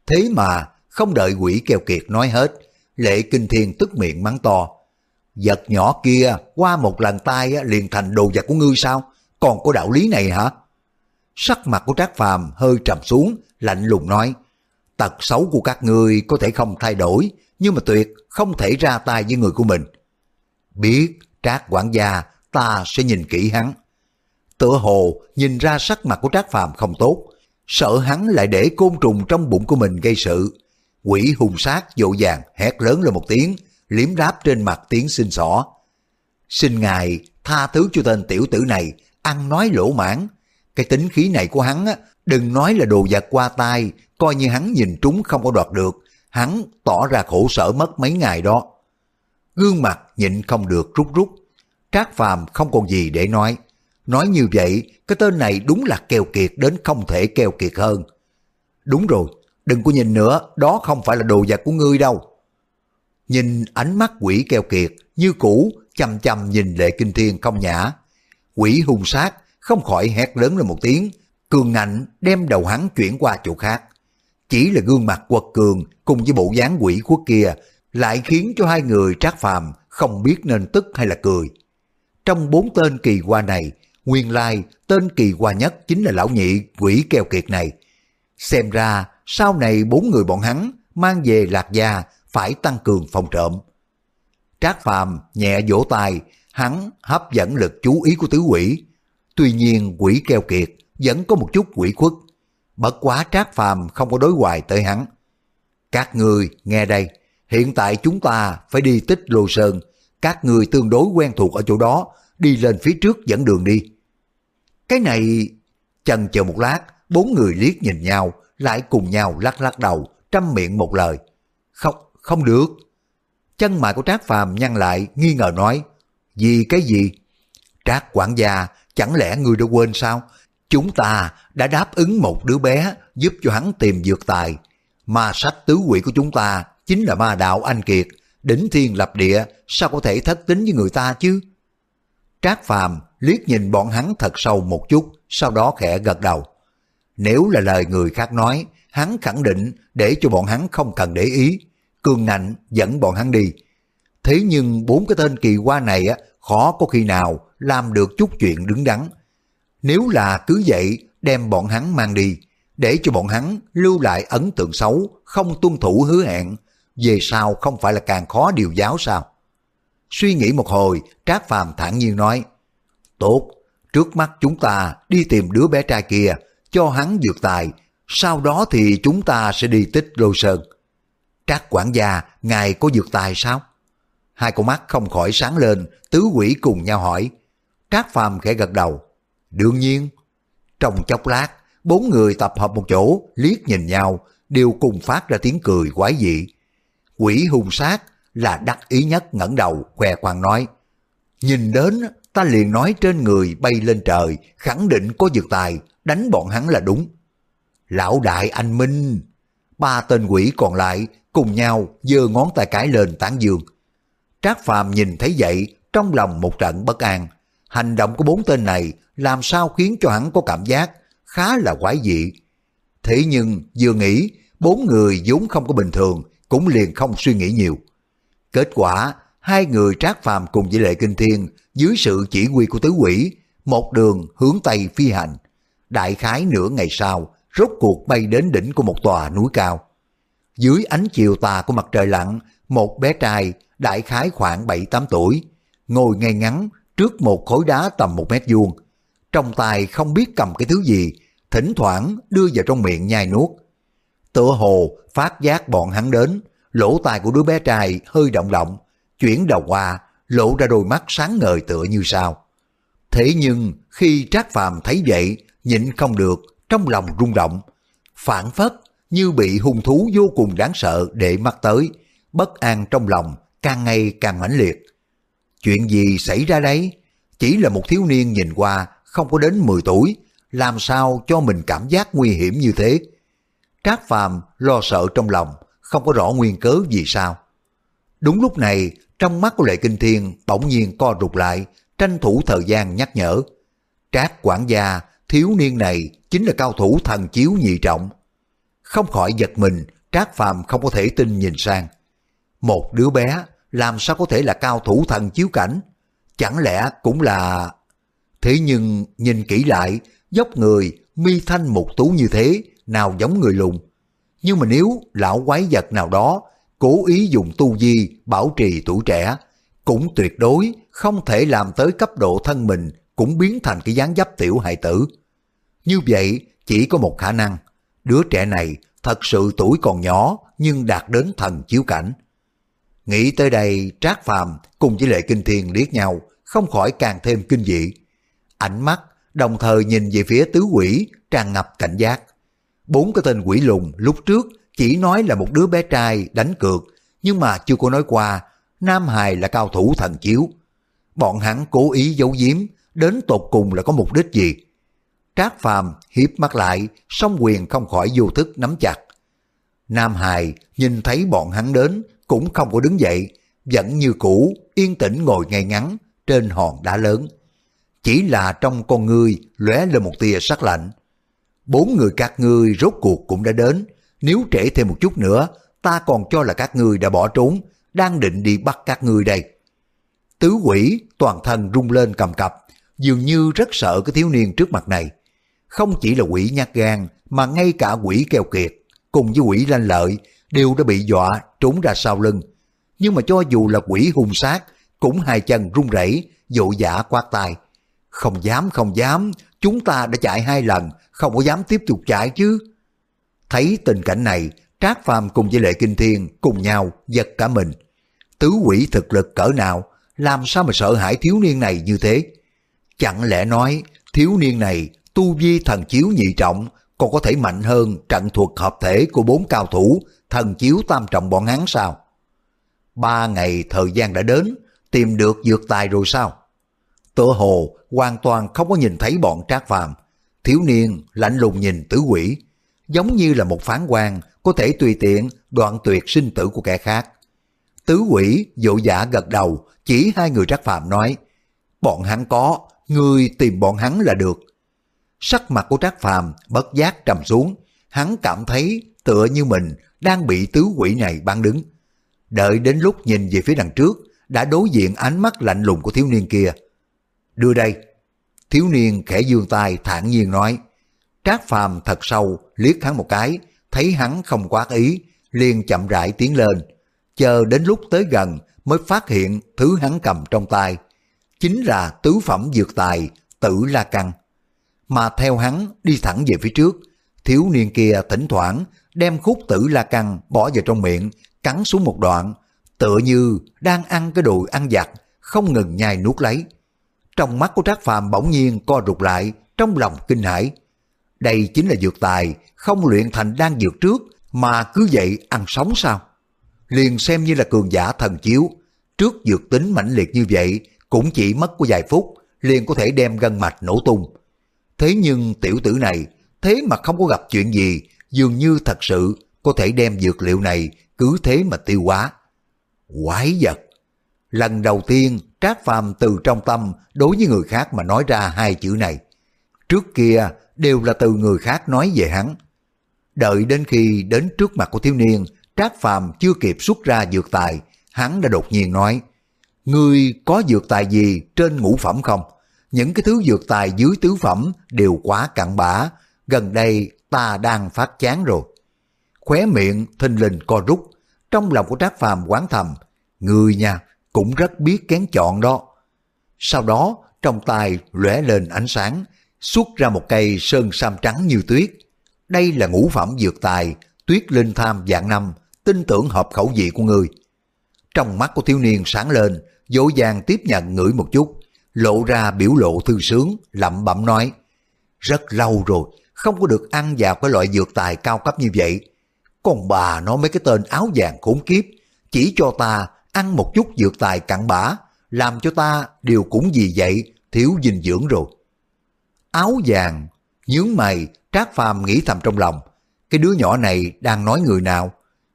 Thế mà, không đợi quỷ keo kiệt nói hết, lệ kinh thiên tức miệng mắng to. Vật nhỏ kia qua một lần tay liền thành đồ vật của ngươi sao? Còn có đạo lý này hả? Sắc mặt của Trác Phàm hơi trầm xuống, lạnh lùng nói. Tật xấu của các ngươi có thể không thay đổi, nhưng mà tuyệt không thể ra tay với người của mình. Biết, Trác quản gia, ta sẽ nhìn kỹ hắn. Tựa hồ nhìn ra sắc mặt của Trác Phàm không tốt, sợ hắn lại để côn trùng trong bụng của mình gây sự. Quỷ hùng sát dỗ dàng hét lớn lên một tiếng, liếm ráp trên mặt tiếng xin xỏ. Xin ngài tha thứ cho tên tiểu tử này, ăn nói lỗ mãn. Cái tính khí này của hắn á, đừng nói là đồ vật qua tay, coi như hắn nhìn trúng không có đoạt được, hắn tỏ ra khổ sở mất mấy ngày đó. Gương mặt nhịn không được rút rút, Trác Phàm không còn gì để nói. Nói như vậy, cái tên này đúng là keo kiệt đến không thể keo kiệt hơn. Đúng rồi, đừng có nhìn nữa, đó không phải là đồ vật của ngươi đâu. Nhìn ánh mắt quỷ keo kiệt, như cũ, chăm chăm nhìn lệ kinh thiên không nhã. Quỷ hung sát, không khỏi hét lớn lên một tiếng, cường ngạnh đem đầu hắn chuyển qua chỗ khác. Chỉ là gương mặt quật cường cùng với bộ dáng quỷ quốc kia lại khiến cho hai người trác phàm không biết nên tức hay là cười. Trong bốn tên kỳ qua này, nguyên lai tên kỳ qua nhất chính là lão nhị quỷ keo kiệt này. Xem ra sau này bốn người bọn hắn mang về lạc gia phải tăng cường phòng trộm. Trác Phàm nhẹ vỗ tay, hắn hấp dẫn lực chú ý của tứ quỷ. Tuy nhiên quỷ keo kiệt vẫn có một chút quỷ khuất. Bất quá Trác Phàm không có đối hoài tới hắn. Các người nghe đây, hiện tại chúng ta phải đi tích lô sơn các người tương đối quen thuộc ở chỗ đó, đi lên phía trước dẫn đường đi. Cái này... Chần chờ một lát, bốn người liếc nhìn nhau, lại cùng nhau lắc lắc đầu, trăm miệng một lời. Không, không được. Chân mày của Trác Phàm nhăn lại, nghi ngờ nói. Vì cái gì? Trác quản gia, chẳng lẽ người đã quên sao? Chúng ta đã đáp ứng một đứa bé giúp cho hắn tìm dược tài. Ma sách tứ quỷ của chúng ta chính là ma đạo anh Kiệt, đỉnh thiên lập địa, sao có thể thất tính với người ta chứ? Trác Phàm liếc nhìn bọn hắn thật sâu một chút, sau đó khẽ gật đầu. Nếu là lời người khác nói, hắn khẳng định để cho bọn hắn không cần để ý, cường ngạnh dẫn bọn hắn đi. Thế nhưng bốn cái tên kỳ qua này á, khó có khi nào làm được chút chuyện đứng đắn. Nếu là cứ vậy đem bọn hắn mang đi, để cho bọn hắn lưu lại ấn tượng xấu, không tuân thủ hứa hẹn, về sau không phải là càng khó điều giáo sao? Suy nghĩ một hồi, Trác Phàm thản nhiên nói, Tốt, trước mắt chúng ta đi tìm đứa bé trai kia, cho hắn dược tài, sau đó thì chúng ta sẽ đi tích lôi sơn. Trác quản gia, ngài có dược tài sao? Hai con mắt không khỏi sáng lên, tứ quỷ cùng nhau hỏi. Trác Phàm khẽ gật đầu. Đương nhiên. Trong chốc lát, bốn người tập hợp một chỗ, liếc nhìn nhau, đều cùng phát ra tiếng cười quái dị. Quỷ hung sát là đắc ý nhất ngẩng đầu khoe khoang nói. Nhìn đến ta liền nói trên người bay lên trời, khẳng định có dược tài, đánh bọn hắn là đúng. Lão đại anh Minh, ba tên quỷ còn lại cùng nhau giơ ngón tay cái lên tán dương. Trác Phàm nhìn thấy vậy, trong lòng một trận bất an. Hành động của bốn tên này làm sao khiến cho hắn có cảm giác khá là quái dị. Thế nhưng vừa nghĩ, bốn người vốn không có bình thường, cũng liền không suy nghĩ nhiều. Kết quả, hai người Trác Phàm cùng với Lệ Kinh Thiên dưới sự chỉ huy của tứ quỷ, một đường hướng Tây phi hành. Đại khái nửa ngày sau, rốt cuộc bay đến đỉnh của một tòa núi cao. Dưới ánh chiều tà của mặt trời lặn, một bé trai đại khái khoảng 7-8 tuổi, ngồi ngay ngắn trước một khối đá tầm một mét vuông. Trong tay không biết cầm cái thứ gì, thỉnh thoảng đưa vào trong miệng nhai nuốt. Tựa hồ phát giác bọn hắn đến, lỗ tai của đứa bé trai hơi động động, chuyển đầu qua, lộ ra đôi mắt sáng ngời tựa như sao. Thế nhưng khi Trác Phàm thấy vậy, nhịn không được, trong lòng rung động, phản phất như bị hung thú vô cùng đáng sợ để mắt tới, bất an trong lòng càng ngày càng mãnh liệt. Chuyện gì xảy ra đấy? Chỉ là một thiếu niên nhìn qua không có đến 10 tuổi, làm sao cho mình cảm giác nguy hiểm như thế? Trác Phàm lo sợ trong lòng, không có rõ nguyên cớ vì sao. Đúng lúc này, trong mắt của Lệ Kinh Thiên bỗng nhiên co rụt lại, tranh thủ thời gian nhắc nhở. Trác quản gia, thiếu niên này chính là cao thủ thần chiếu nhị trọng. Không khỏi giật mình, Trác Phàm không có thể tin nhìn sang. Một đứa bé làm sao có thể là cao thủ thần chiếu cảnh? Chẳng lẽ cũng là... Thế nhưng nhìn kỹ lại, dốc người, mi thanh mục tú như thế, nào giống người lùn. Nhưng mà nếu lão quái vật nào đó cố ý dùng tu di bảo trì tuổi trẻ, cũng tuyệt đối không thể làm tới cấp độ thân mình cũng biến thành cái dáng dấp tiểu hài tử. Như vậy chỉ có một khả năng, đứa trẻ này thật sự tuổi còn nhỏ nhưng đạt đến thần chiếu cảnh. Nghĩ tới đây Trác Phàm cùng với Lệ Kinh Thiên liếc nhau, không khỏi càng thêm kinh dị. Ánh mắt đồng thời nhìn về phía tứ quỷ tràn ngập cảnh giác. Bốn cái tên quỷ lùng lúc trước chỉ nói là một đứa bé trai đánh cược, nhưng mà chưa có nói qua Nam Hài là cao thủ thần chiếu. Bọn hắn cố ý giấu giếm, đến tột cùng là có mục đích gì? Trác Phàm hiếp mắt lại, song quyền không khỏi vô thức nắm chặt. Nam Hài nhìn thấy bọn hắn đến, cũng không có đứng dậy, vẫn như cũ, yên tĩnh ngồi ngay ngắn trên hòn đá lớn. Chỉ là trong con ngươi lóe lên một tia sắc lạnh. Bốn người các ngươi rốt cuộc cũng đã đến, nếu trễ thêm một chút nữa, ta còn cho là các ngươi đã bỏ trốn, đang định đi bắt các ngươi đây. Tứ quỷ toàn thân rung lên cầm cập, dường như rất sợ cái thiếu niên trước mặt này. Không chỉ là quỷ nhát gan, mà ngay cả quỷ keo kiệt, cùng với quỷ lanh lợi, đều đã bị dọa trốn ra sau lưng. Nhưng mà cho dù là quỷ hung sát, cũng hai chân run rẩy, dội dã quát tai. Không dám, không dám, chúng ta đã chạy hai lần, không có dám tiếp tục chạy chứ. Thấy tình cảnh này, Trác Phàm cùng với Lệ Kinh Thiên cùng nhau giật cả mình. Tứ quỷ thực lực cỡ nào, làm sao mà sợ hãi thiếu niên này như thế? Chẳng lẽ nói thiếu niên này tu vi thần chiếu nhị trọng còn có thể mạnh hơn trận thuật hợp thể của bốn cao thủ thần chiếu tam trọng bọn hắn sao? Ba ngày thời gian đã đến, tìm được dược tài rồi sao? Tựa hồ hoàn toàn không có nhìn thấy bọn trác phàm. Thiếu niên lạnh lùng nhìn tứ quỷ, giống như là một phán quan có thể tùy tiện đoạn tuyệt sinh tử của kẻ khác. Tứ quỷ dỗ dã gật đầu, chỉ hai người trác phàm nói, bọn hắn có, người tìm bọn hắn là được. Sắc mặt của trác phàm bất giác trầm xuống, hắn cảm thấy tựa như mình đang bị tứ quỷ này ban đứng. Đợi đến lúc nhìn về phía đằng trước, đã đối diện ánh mắt lạnh lùng của thiếu niên kia. Đưa đây. Thiếu niên khẽ dương tay thản nhiên nói. Trác phàm thật sâu, liếc hắn một cái, thấy hắn không quá ý, liền chậm rãi tiến lên. Chờ đến lúc tới gần mới phát hiện thứ hắn cầm trong tay. Chính là tứ phẩm dược tài, tử la căng. Mà theo hắn đi thẳng về phía trước, thiếu niên kia thỉnh thoảng đem khúc tử la căng bỏ vào trong miệng, cắn xuống một đoạn, tựa như đang ăn cái đồ ăn giặt, không ngừng nhai nuốt lấy. Trong mắt của Trác Phàm bỗng nhiên co rụt lại, trong lòng kinh hãi. Đây chính là dược tài, không luyện thành đan dược trước, mà cứ vậy ăn sống sao? Liền xem như là cường giả thần chiếu, trước dược tính mãnh liệt như vậy, cũng chỉ mất của vài phút, liền có thể đem gân mạch nổ tung. Thế nhưng tiểu tử này, thế mà không có gặp chuyện gì, dường như thật sự có thể đem dược liệu này cứ thế mà tiêu hóa. Quái vật! Lần đầu tiên Trác Phàm từ trong tâm đối với người khác mà nói ra hai chữ này. Trước kia đều là từ người khác nói về hắn. Đợi đến khi đến trước mặt của thiếu niên, Trác Phàm chưa kịp xuất ra dược tài, hắn đã đột nhiên nói, Ngươi có dược tài gì trên ngũ phẩm không? Những cái thứ dược tài dưới tứ phẩm đều quá cặn bã, gần đây ta đang phát chán rồi. Khóe miệng thình lình co rút, trong lòng của Trác Phàm quán thầm, người nha cũng rất biết kén chọn đó. Sau đó trong tay lóe lên ánh sáng, xuất ra một cây sơn sam trắng như tuyết. Đây là ngũ phẩm dược tài, tuyết linh tham dạng năm, tin tưởng hợp khẩu vị của người. Trong mắt của thiếu niên sáng lên, dỗ dàng tiếp nhận ngửi một chút, lộ ra biểu lộ thư sướng, lẩm bẩm nói. Rất lâu rồi, không có được ăn vào cái loại dược tài cao cấp như vậy. Còn bà nói mấy cái tên áo vàng khốn kiếp, chỉ cho ta ăn một chút dược tài cặn bã, làm cho ta đều cũng vì vậy thiếu dinh dưỡng rồi. Áo vàng, nhướng mày, Trác Phàm nghĩ thầm trong lòng, cái đứa nhỏ này đang nói người nào?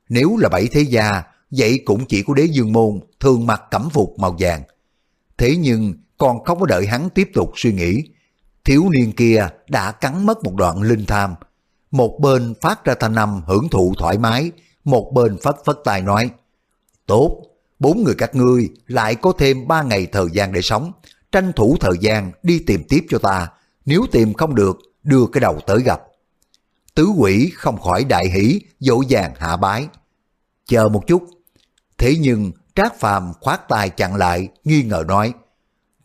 Nếu là bảy thế gia, vậy cũng chỉ có đế dương môn thường mặc cẩm phục màu vàng. Thế nhưng còn không có đợi hắn tiếp tục suy nghĩ, thiếu niên kia đã cắn mất một đoạn linh tham. Một bên phát ra thanh âm hưởng thụ thoải mái, một bên phất phất tài nói, Tốt, bốn người các ngươi lại có thêm ba ngày thời gian để sống, tranh thủ thời gian đi tìm tiếp cho ta, nếu tìm không được, đưa cái đầu tới gặp. Tứ quỷ không khỏi đại hỷ, dỗ dàng hạ bái. Chờ một chút. Thế nhưng Trác Phàm khoát tay chặn lại, nghi ngờ nói,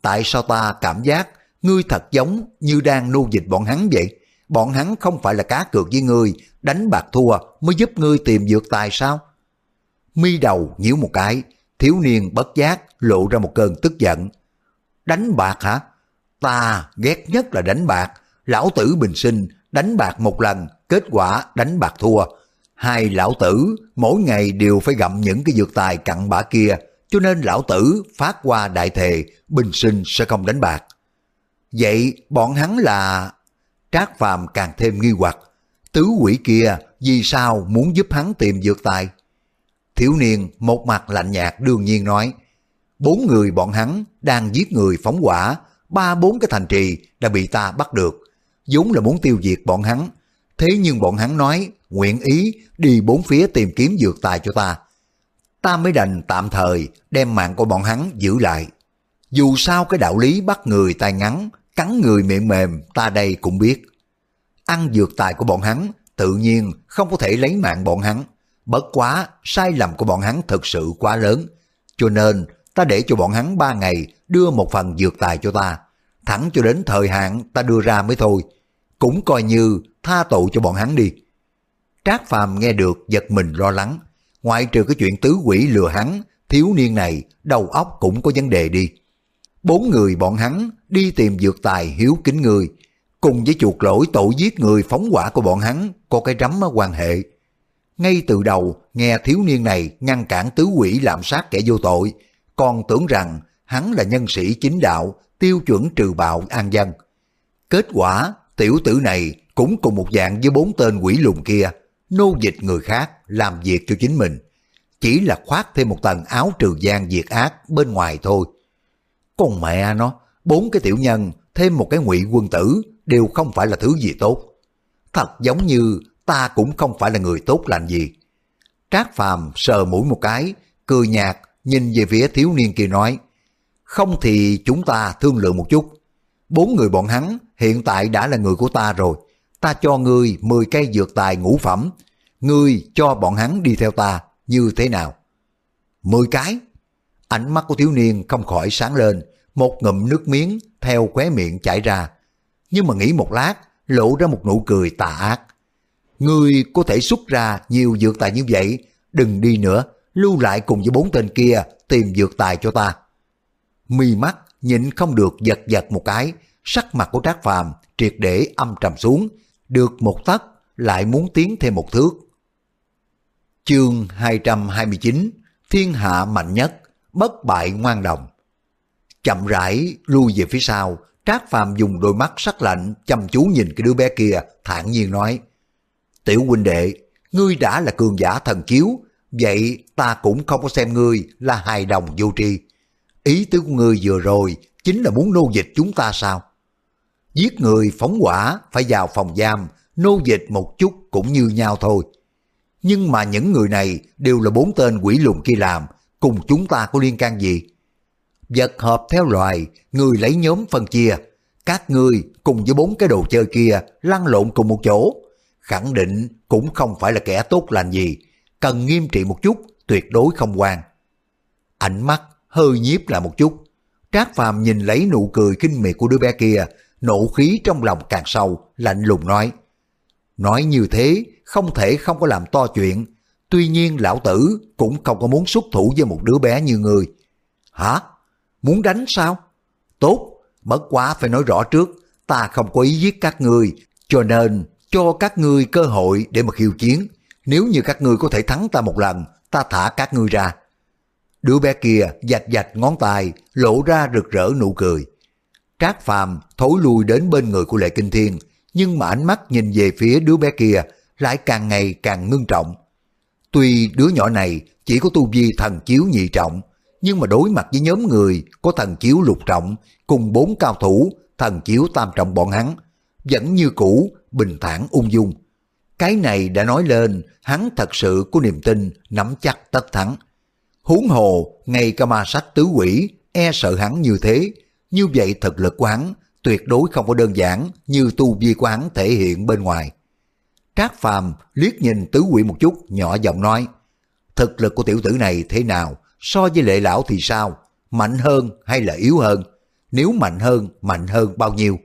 tại sao ta cảm giác ngươi thật giống như đang nô dịch bọn hắn vậy? Bọn hắn không phải là cá cược với ngươi, đánh bạc thua mới giúp ngươi tìm dược tài sao? Mi đầu nhíu một cái, thiếu niên bất giác lộ ra một cơn tức giận. Đánh bạc hả? Ta ghét nhất là đánh bạc. Lão tử bình sinh đánh bạc một lần, kết quả đánh bạc thua. Hai lão tử mỗi ngày đều phải gặm những cái dược tài cặn bã kia, cho nên lão tử phát qua đại thề bình sinh sẽ không đánh bạc. Vậy bọn hắn là... Trác Phàm càng thêm nghi hoặc, tứ quỷ kia vì sao muốn giúp hắn tìm dược tài? Thiếu niên một mặt lạnh nhạt đương nhiên nói, bốn người bọn hắn đang giết người phóng quả, ba bốn cái thành trì đã bị ta bắt được, vốn là muốn tiêu diệt bọn hắn. Thế nhưng bọn hắn nói nguyện ý đi bốn phía tìm kiếm dược tài cho ta. Ta mới đành tạm thời đem mạng của bọn hắn giữ lại. Dù sao cái đạo lý bắt người tay ngắn, cắn người miệng mềm ta đây cũng biết. Ăn dược tài của bọn hắn tự nhiên không có thể lấy mạng bọn hắn. Bất quá, sai lầm của bọn hắn thật sự quá lớn. Cho nên, ta để cho bọn hắn ba ngày đưa một phần dược tài cho ta. Thẳng cho đến thời hạn ta đưa ra mới thôi. Cũng coi như tha tội cho bọn hắn đi. Trác Phàm nghe được giật mình lo lắng. Ngoại trừ cái chuyện tứ quỷ lừa hắn, thiếu niên này đầu óc cũng có vấn đề đi. Bốn người bọn hắn đi tìm dược tài hiếu kính người, cùng với chuột lỗi tội giết người phóng quả của bọn hắn có cái rắm quan hệ. Ngay từ đầu nghe thiếu niên này ngăn cản tứ quỷ làm sát kẻ vô tội, còn tưởng rằng hắn là nhân sĩ chính đạo, tiêu chuẩn trừ bạo an dân. Kết quả, tiểu tử này cũng cùng một dạng với bốn tên quỷ lùn kia, nô dịch người khác làm việc cho chính mình. Chỉ là khoác thêm một tầng áo trừ gian diệt ác bên ngoài thôi. Con mẹ nó, bốn cái tiểu nhân thêm một cái ngụy quân tử đều không phải là thứ gì tốt. Thật giống như ta cũng không phải là người tốt lành gì. Trác Phàm sờ mũi một cái, cười nhạt, nhìn về phía thiếu niên kia nói, không thì chúng ta thương lượng một chút. Bốn người bọn hắn hiện tại đã là người của ta rồi. Ta cho ngươi 10 cây dược tài ngũ phẩm. Ngươi cho bọn hắn đi theo ta như thế nào? 10 cái? Ánh mắt của thiếu niên không khỏi sáng lên, một ngụm nước miếng theo khóe miệng chảy ra. Nhưng mà nghĩ một lát, lộ ra một nụ cười tà ác. Ngươi có thể xuất ra nhiều dược tài như vậy, đừng đi nữa, lưu lại cùng với bốn tên kia tìm dược tài cho ta. Mi mắt nhịn không được giật giật một cái, sắc mặt của Trác Phàm triệt để âm trầm xuống, được một tấc lại muốn tiến thêm một thước. Chương 229 Thiên hạ mạnh nhất, bất bại ngoan đồng. Chậm rãi lui về phía sau, Trác Phàm dùng đôi mắt sắc lạnh chăm chú nhìn cái đứa bé kia, thản nhiên nói: Tiểu huynh đệ, ngươi đã là cường giả thần chiếu, vậy ta cũng không có xem ngươi là hài đồng vô tri. Ý tứ của ngươi vừa rồi chính là muốn nô dịch chúng ta sao? Giết người phóng quả phải vào phòng giam, nô dịch một chút cũng như nhau thôi. Nhưng mà những người này đều là bốn tên quỷ lùn kia làm, cùng chúng ta có liên can gì? Vật hợp theo loài, người lấy nhóm phân chia. Các ngươi cùng với bốn cái đồ chơi kia lăn lộn cùng một chỗ. Khẳng định cũng không phải là kẻ tốt lành gì. Cần nghiêm trị một chút, tuyệt đối không quan. Ánh mắt hơi nhiếp lại một chút. Trác Phàm nhìn lấy nụ cười kinh miệt của đứa bé kia, nộ khí trong lòng càng sâu, lạnh lùng nói. Nói như thế, không thể không có làm to chuyện. Tuy nhiên lão tử cũng không có muốn xuất thủ với một đứa bé như người. Hả? Muốn đánh sao? Tốt, bất quá phải nói rõ trước, ta không có ý giết các ngươi, cho nên cho các ngươi cơ hội để mà khiêu chiến. Nếu như các ngươi có thể thắng ta một lần, ta thả các ngươi ra. Đứa bé kia dạch dạch ngón tay, lộ ra rực rỡ nụ cười. Trác Phàm thối lui đến bên người của Lệ Kinh Thiên, nhưng mà ánh mắt nhìn về phía đứa bé kia lại càng ngày càng ngưng trọng. Tuy đứa nhỏ này chỉ có tu vi thần chiếu nhị trọng, nhưng mà đối mặt với nhóm người có thần chiếu lục trọng cùng bốn cao thủ thần chiếu tam trọng bọn hắn, vẫn như cũ, bình thản ung dung. Cái này đã nói lên hắn thật sự có niềm tin nắm chắc tất thắng. Huống hồ, ngay cả ma sách tứ quỷ e sợ hắn như thế, như vậy thực lực của hắn tuyệt đối không có đơn giản như tu vi của hắn thể hiện bên ngoài. Trác Phàm liếc nhìn tứ quỷ một chút, nhỏ giọng nói, thực lực của tiểu tử này thế nào, so với lệ lão thì sao, mạnh hơn hay là yếu hơn, nếu mạnh hơn, mạnh hơn bao nhiêu.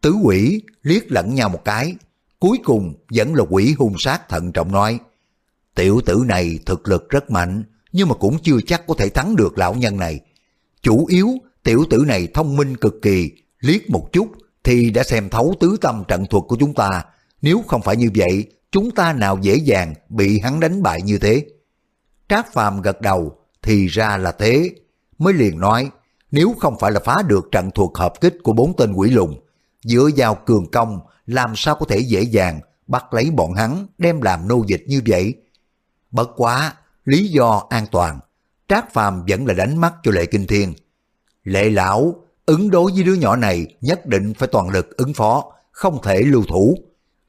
Tứ quỷ liếc lẫn nhau một cái, cuối cùng vẫn là quỷ hung sát thận trọng nói, tiểu tử này thực lực rất mạnh, nhưng mà cũng chưa chắc có thể thắng được lão nhân này. Chủ yếu, tiểu tử này thông minh cực kỳ, liếc một chút thì đã xem thấu tứ tâm trận thuật của chúng ta. Nếu không phải như vậy, chúng ta nào dễ dàng bị hắn đánh bại như thế. Trác Phàm gật đầu, thì ra là thế. Mới liền nói, nếu không phải là phá được trận thuật hợp kích của bốn tên quỷ lùng, dựa vào cường công, làm sao có thể dễ dàng bắt lấy bọn hắn đem làm nô dịch như vậy. Bất quá, lý do an toàn, Trác Phàm vẫn là đánh mắt cho Lệ Kinh Thiên. Lệ lão, ứng đối với đứa nhỏ này nhất định phải toàn lực ứng phó, không thể lưu thủ.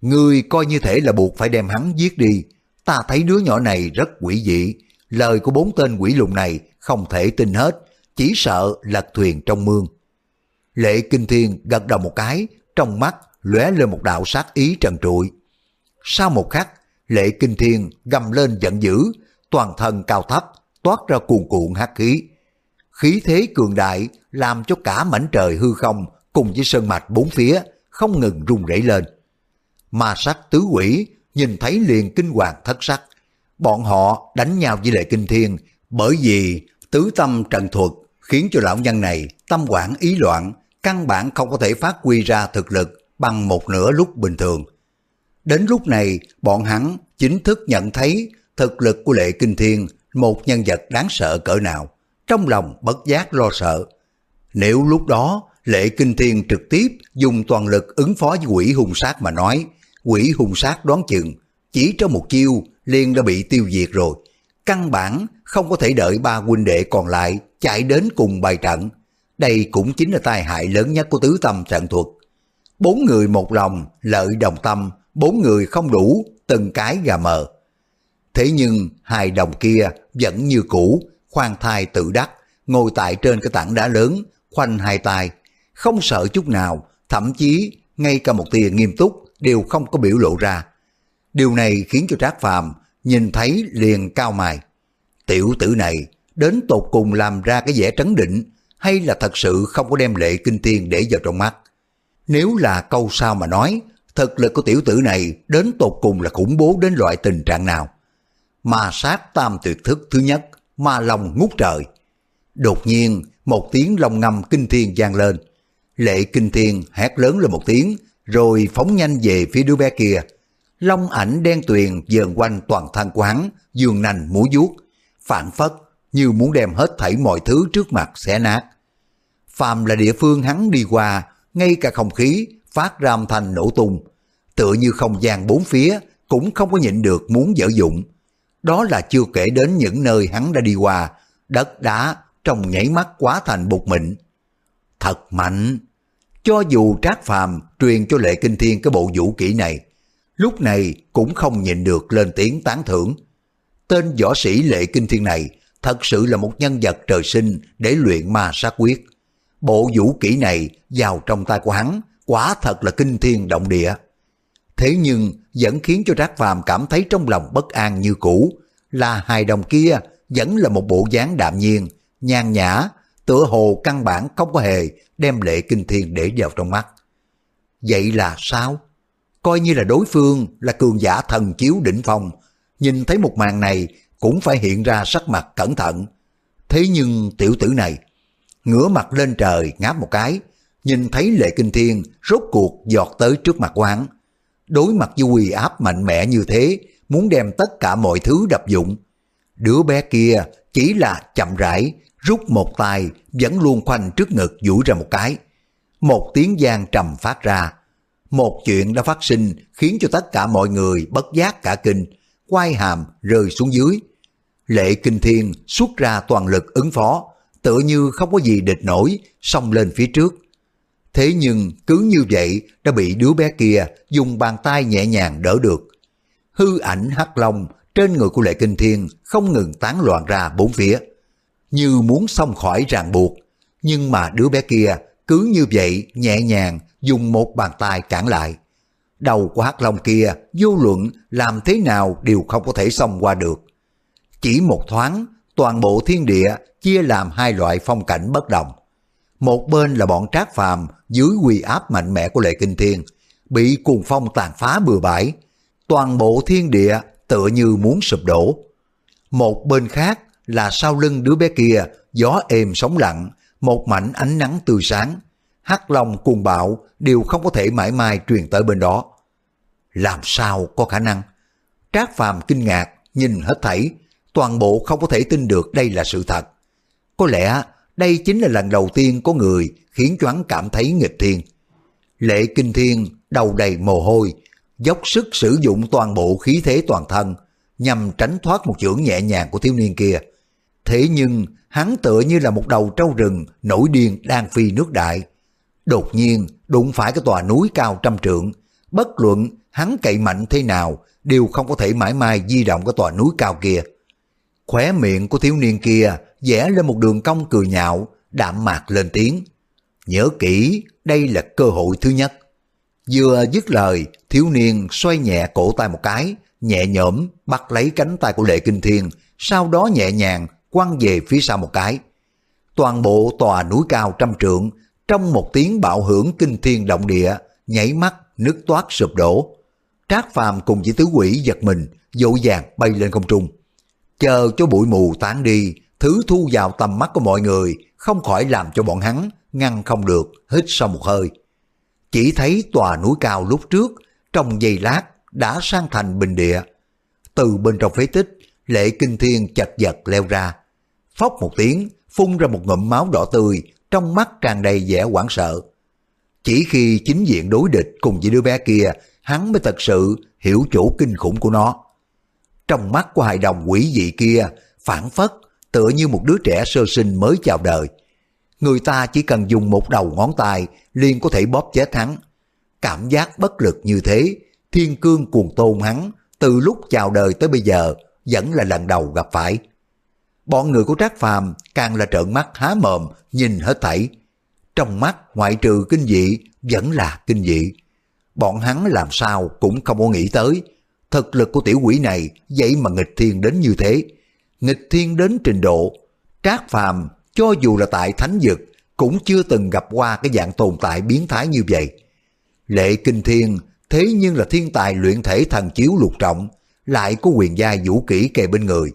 Người coi như thể là buộc phải đem hắn giết đi. Ta thấy đứa nhỏ này rất quỷ dị, lời của bốn tên quỷ lùng này không thể tin hết, chỉ sợ lật thuyền trong mương. Lệ Kinh Thiên gật đầu một cái, trong mắt lóe lên một đạo sát ý trần trụi. Sau một khắc, Lệ Kinh Thiên gầm lên giận dữ, toàn thân cao thấp, toát ra cuồn cuộn hắc khí. Khí thế cường đại làm cho cả mảnh trời hư không cùng với sơn mạch bốn phía không ngừng rung rẩy lên. Ma sắc tứ quỷ nhìn thấy liền kinh hoàng thất sắc. Bọn họ đánh nhau với lệ kinh thiên bởi vì tứ tâm trần thuật khiến cho lão nhân này tâm quản ý loạn, căn bản không có thể phát huy ra thực lực bằng một nửa lúc bình thường. Đến lúc này, bọn hắn chính thức nhận thấy thực lực của Lệ Kinh Thiên một nhân vật đáng sợ cỡ nào, trong lòng bất giác lo sợ. Nếu lúc đó Lệ Kinh Thiên trực tiếp dùng toàn lực ứng phó với quỷ hung sát mà nói, quỷ hung sát đoán chừng, chỉ trong một chiêu liền đã bị tiêu diệt rồi. Căn bản không có thể đợi ba huynh đệ còn lại chạy đến cùng bài trận. Đây cũng chính là tai hại lớn nhất của tứ tâm trận thuật. Bốn người một lòng, lợi đồng tâm, bốn người không đủ, từng cái gà mờ. Thế nhưng hai đồng kia vẫn như cũ, khoan thai tự đắc, ngồi tại trên cái tảng đá lớn, khoanh hai tay, không sợ chút nào, thậm chí ngay cả một tia nghiêm túc đều không có biểu lộ ra. Điều này khiến cho Trác Phàm nhìn thấy liền cao mày. Tiểu tử này đến tột cùng làm ra cái vẻ trấn định hay là thật sự không có đem lệ kinh thiên để vào trong mắt. Nếu là câu sao mà nói, thực lực của tiểu tử này đến tột cùng là khủng bố đến loại tình trạng nào. mà sát tam tuyệt thức thứ nhất, ma long ngút trời. Đột nhiên, một tiếng long ngâm kinh thiên vang lên. Lệ kinh thiên hét lớn lên một tiếng, rồi phóng nhanh về phía đứa bé kia. Long ảnh đen tuyền dờn quanh toàn thân của hắn, giường nành mũi vuốt, phản phất như muốn đem hết thảy mọi thứ trước mặt xé nát. Phàm là địa phương hắn đi qua, ngay cả không khí phát ra âm thanh nổ tung, tựa như không gian bốn phía cũng không có nhịn được muốn dở dụng. Đó là chưa kể đến những nơi hắn đã đi qua, đất đá trong nhảy mắt quá thành bột mịn. Thật mạnh! Cho dù Trác Phàm truyền cho Lệ Kinh Thiên cái bộ vũ kỹ này, lúc này cũng không nhịn được lên tiếng tán thưởng. Tên võ sĩ lệ kinh thiên này thật sự là một nhân vật trời sinh để luyện ma sát quyết. Bộ vũ kỹ này vào trong tay của hắn quả thật là kinh thiên động địa. Thế nhưng vẫn khiến cho Trác Phàm cảm thấy trong lòng bất an như cũ, là hài đồng kia vẫn là một bộ dáng đạm nhiên, nhàn nhã, tựa hồ căn bản không có hề đem lệ kinh thiên để vào trong mắt. Vậy là sao? Coi như là đối phương là cường giả thần chiếu đỉnh phong, nhìn thấy một màn này cũng phải hiện ra sắc mặt cẩn thận. Thế nhưng tiểu tử này, ngửa mặt lên trời ngáp một cái, nhìn thấy lệ kinh thiên rốt cuộc giọt tới trước mặt quán. Đối mặt với uy áp mạnh mẽ như thế, muốn đem tất cả mọi thứ đập dụng. Đứa bé kia chỉ là chậm rãi, rút một tay vẫn luôn khoanh trước ngực duỗi ra một cái. Một tiếng giang trầm phát ra. Một chuyện đã phát sinh khiến cho tất cả mọi người bất giác cả kinh, quay hàm rơi xuống dưới. Lệ Kinh Thiên xuất ra toàn lực ứng phó, tựa như không có gì địch nổi, xông lên phía trước. Thế nhưng cứ như vậy đã bị đứa bé kia dùng bàn tay nhẹ nhàng đỡ được. Hư ảnh hắc long trên người của Lệ Kinh Thiên không ngừng tán loạn ra bốn phía. Như muốn xông khỏi ràng buộc, nhưng mà đứa bé kia cứ như vậy nhẹ nhàng dùng một bàn tay cản lại. Đầu của hắc long kia vô luận làm thế nào đều không có thể xông qua được. Chỉ một thoáng, toàn bộ thiên địa chia làm hai loại phong cảnh bất đồng. Một bên là bọn trác phàm dưới quy áp mạnh mẽ của lệ kinh thiên, bị cuồng phong tàn phá bừa bãi. Toàn bộ thiên địa tựa như muốn sụp đổ. Một bên khác là sau lưng đứa bé kia, gió êm sóng lặng, một mảnh ánh nắng tươi sáng. hắc long cuồng bạo đều không có thể mãi mai truyền tới bên đó. Làm sao có khả năng? Trác phàm kinh ngạc, nhìn hết thảy, toàn bộ không có thể tin được đây là sự thật. Có lẽ đây chính là lần đầu tiên có người khiến choáng cảm thấy nghịch thiên. Lệ kinh thiên đầu đầy mồ hôi, dốc sức sử dụng toàn bộ khí thế toàn thân nhằm tránh thoát một chưởng nhẹ nhàng của thiếu niên kia. Thế nhưng hắn tựa như là một đầu trâu rừng nổi điên đang phi nước đại. Đột nhiên đụng phải cái tòa núi cao trăm trượng, bất luận hắn cậy mạnh thế nào đều không có thể mãi mai di động cái tòa núi cao kia. Khóe miệng của thiếu niên kia vẽ lên một đường cong cười nhạo, đạm mạc lên tiếng. Nhớ kỹ, đây là cơ hội thứ nhất. Vừa dứt lời, thiếu niên xoay nhẹ cổ tay một cái, nhẹ nhõm bắt lấy cánh tay của Lệ Kinh Thiên, sau đó nhẹ nhàng quăng về phía sau một cái. Toàn bộ tòa núi cao trăm trượng, trong một tiếng bạo hưởng kinh thiên động địa, nhảy mắt, nước toát sụp đổ. Trác Phàm cùng với tứ quỷ giật mình, dỗ dàng bay lên không trung. Chờ cho bụi mù tán đi, thứ thu vào tầm mắt của mọi người, không khỏi làm cho bọn hắn ngăn không được, hít sâu một hơi. Chỉ thấy tòa núi cao lúc trước, trong giây lát đã sang thành bình địa. Từ bên trong phế tích, lệ kinh thiên chật vật leo ra. Phóc một tiếng, phun ra một ngụm máu đỏ tươi, trong mắt tràn đầy vẻ hoảng sợ. Chỉ khi chính diện đối địch cùng với đứa bé kia, hắn mới thật sự hiểu chỗ kinh khủng của nó. Trong mắt của hài đồng quỷ dị kia, phản phất, tựa như một đứa trẻ sơ sinh mới chào đời. Người ta chỉ cần dùng một đầu ngón tay liền có thể bóp chết hắn. Cảm giác bất lực như thế, thiên cương cuồng tôn hắn, từ lúc chào đời tới bây giờ, vẫn là lần đầu gặp phải. Bọn người của Trác Phàm càng là trợn mắt há mồm, nhìn hết thảy. Trong mắt ngoại trừ kinh dị, vẫn là kinh dị. Bọn hắn làm sao cũng không có nghĩ tới, Thực lực của tiểu quỷ này vậy mà nghịch thiên đến như thế. Nghịch thiên đến trình độ, trác phàm cho dù là tại thánh dực cũng chưa từng gặp qua cái dạng tồn tại biến thái như vậy. Lệ kinh thiên thế nhưng là thiên tài luyện thể thần chiếu lục trọng, lại có quyền gia vũ kỹ kề bên người.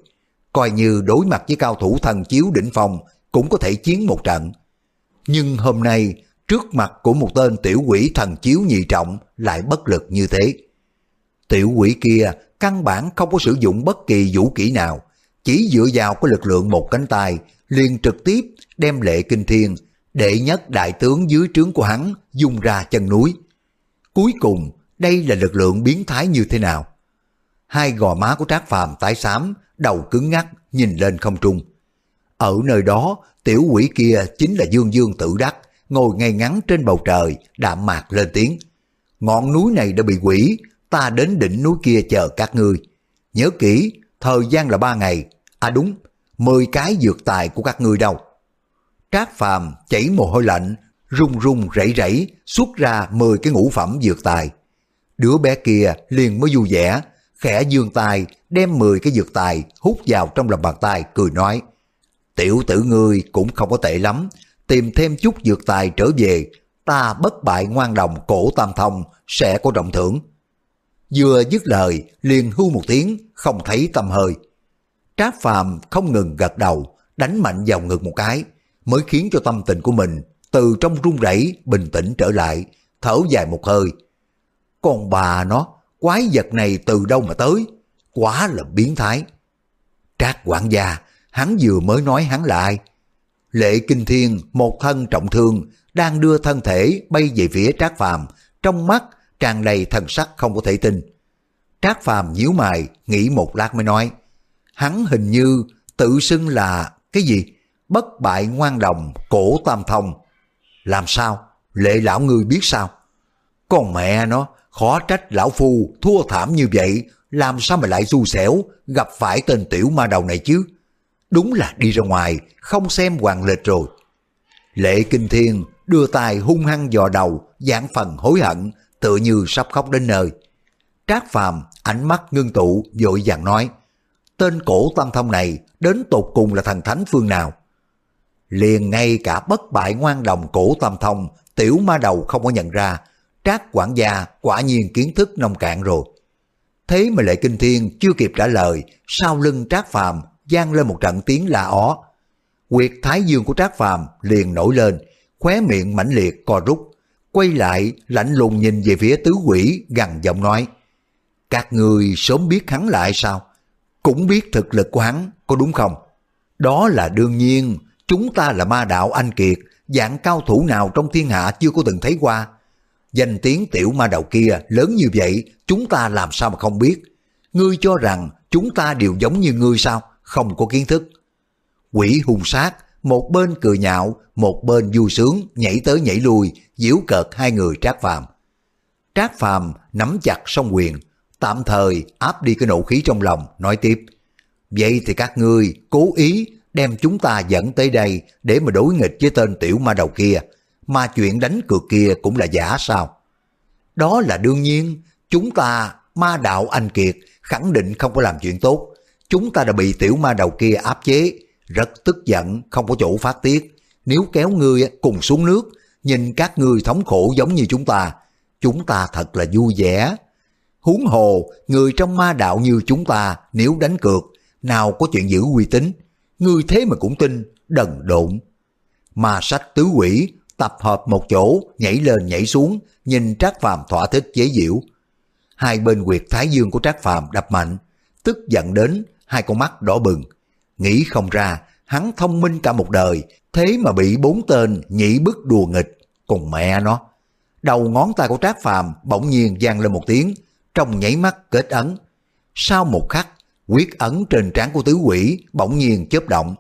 Coi như đối mặt với cao thủ thần chiếu đỉnh phong cũng có thể chiến một trận. Nhưng hôm nay, trước mặt của một tên tiểu quỷ thần chiếu nhị trọng lại bất lực như thế. Tiểu quỷ kia căn bản không có sử dụng bất kỳ vũ kỹ nào, chỉ dựa vào cái lực lượng một cánh tay, liền trực tiếp đem lệ kinh thiên, đệ nhất đại tướng dưới trướng của hắn dung ra chân núi. Cuối cùng, đây là lực lượng biến thái như thế nào? Hai gò má của Trác Phàm tái xám, đầu cứng ngắc, nhìn lên không trung. Ở nơi đó, tiểu quỷ kia chính là Dương Dương tự đắc, ngồi ngay ngắn trên bầu trời, đạm mạc lên tiếng. Ngọn núi này đã bị quỷ, ta đến đỉnh núi kia chờ các ngươi. Nhớ kỹ, thời gian là ba ngày. À đúng, mười cái dược tài của các ngươi đâu. Trác Phàm chảy mồ hôi lạnh, run run rẩy rẩy xuất ra mười cái ngũ phẩm dược tài. Đứa bé kia liền mới vui vẻ, khẽ dương tay đem mười cái dược tài hút vào trong lòng bàn tay cười nói Tiểu tử ngươi cũng không có tệ lắm, tìm thêm chút dược tài trở về, ta bất bại ngoan đồng cổ tam thông sẽ có trọng thưởng. Vừa dứt lời, liền hưu một tiếng, không thấy tâm hơi. Trác Phàm không ngừng gật đầu, đánh mạnh vào ngực một cái, mới khiến cho tâm tình của mình từ trong run rẩy bình tĩnh trở lại, thở dài một hơi. Còn bà nó, quái vật này từ đâu mà tới? Quá là biến thái. Trác quản gia, hắn vừa mới nói hắn là ai? Lệ Kinh Thiên, một thân trọng thương, đang đưa thân thể bay về phía Trác Phàm, trong mắt tràn đầy thần sắc không có thể tin. Trác Phàm nhíu mày, nghĩ một lát mới nói, hắn hình như tự xưng là cái gì? Bất bại ngoan đồng, cổ tam thông. Làm sao? Lệ lão ngươi biết sao? Con mẹ nó, khó trách lão phu thua thảm như vậy, làm sao mà lại xui xẻo, gặp phải tên tiểu ma đầu này chứ? Đúng là đi ra ngoài, không xem hoàng lịch rồi. Lệ Kinh Thiên đưa tài hung hăng dò đầu, giảng phần hối hận, tựa như sắp khóc đến nơi. Trác Phàm ánh mắt ngưng tụ, vội vàng nói, tên cổ tam thông này đến tột cùng là thần thánh phương nào? Liền ngay cả bất bại ngoan đồng cổ tam thông, tiểu ma đầu không có nhận ra, Trác quản gia quả nhiên kiến thức nông cạn rồi. Thế mà Lệ Kinh Thiên chưa kịp trả lời, sau lưng Trác Phàm vang lên một trận tiếng la ó. Quyệt thái dương của Trác Phàm liền nổi lên, khóe miệng mãnh liệt co rút, quay lại lạnh lùng nhìn về phía tứ quỷ gằn giọng nói các người sớm biết hắn lại sao? Cũng biết thực lực của hắn có đúng không? Đó là đương nhiên chúng ta là ma đạo anh kiệt dạng cao thủ nào trong thiên hạ chưa có từng thấy qua. Danh tiếng tiểu ma đầu kia lớn như vậy chúng ta làm sao mà không biết? Ngươi cho rằng chúng ta đều giống như ngươi sao? Không có kiến thức. Quỷ hung sát một bên cười nhạo, một bên vui sướng, nhảy tới nhảy lui, giễu cợt hai người Trác Phàm. Trác Phàm nắm chặt song quyền, tạm thời áp đi cái nộ khí trong lòng, nói tiếp. Vậy thì các ngươi cố ý đem chúng ta dẫn tới đây để mà đối nghịch với tên tiểu ma đầu kia, mà chuyện đánh cược kia cũng là giả sao? Đó là đương nhiên, chúng ta ma đạo anh kiệt khẳng định không có làm chuyện tốt. Chúng ta đã bị tiểu ma đầu kia áp chế, rất tức giận, không có chỗ phát tiết. Nếu kéo ngươi cùng xuống nước, nhìn các ngươi thống khổ giống như chúng ta, chúng ta thật là vui vẻ. Huống hồ, người trong ma đạo như chúng ta nếu đánh cược, nào có chuyện giữ uy tín, ngươi thế mà cũng tin, đần độn. Ma sách tứ quỷ, tập hợp một chỗ, nhảy lên nhảy xuống, nhìn Trác Phàm thỏa thích chế diễu. Hai bên quyệt thái dương của Trác Phàm đập mạnh, tức giận đến hai con mắt đỏ bừng, Nghĩ không ra, hắn thông minh cả một đời, thế mà bị bốn tên nhị bức đùa nghịch, cùng mẹ nó. Đầu ngón tay của Trác Phàm bỗng nhiên vang lên một tiếng, trong nháy mắt kết ấn. Sau một khắc, quyết ấn trên trán của tứ quỷ bỗng nhiên chớp động.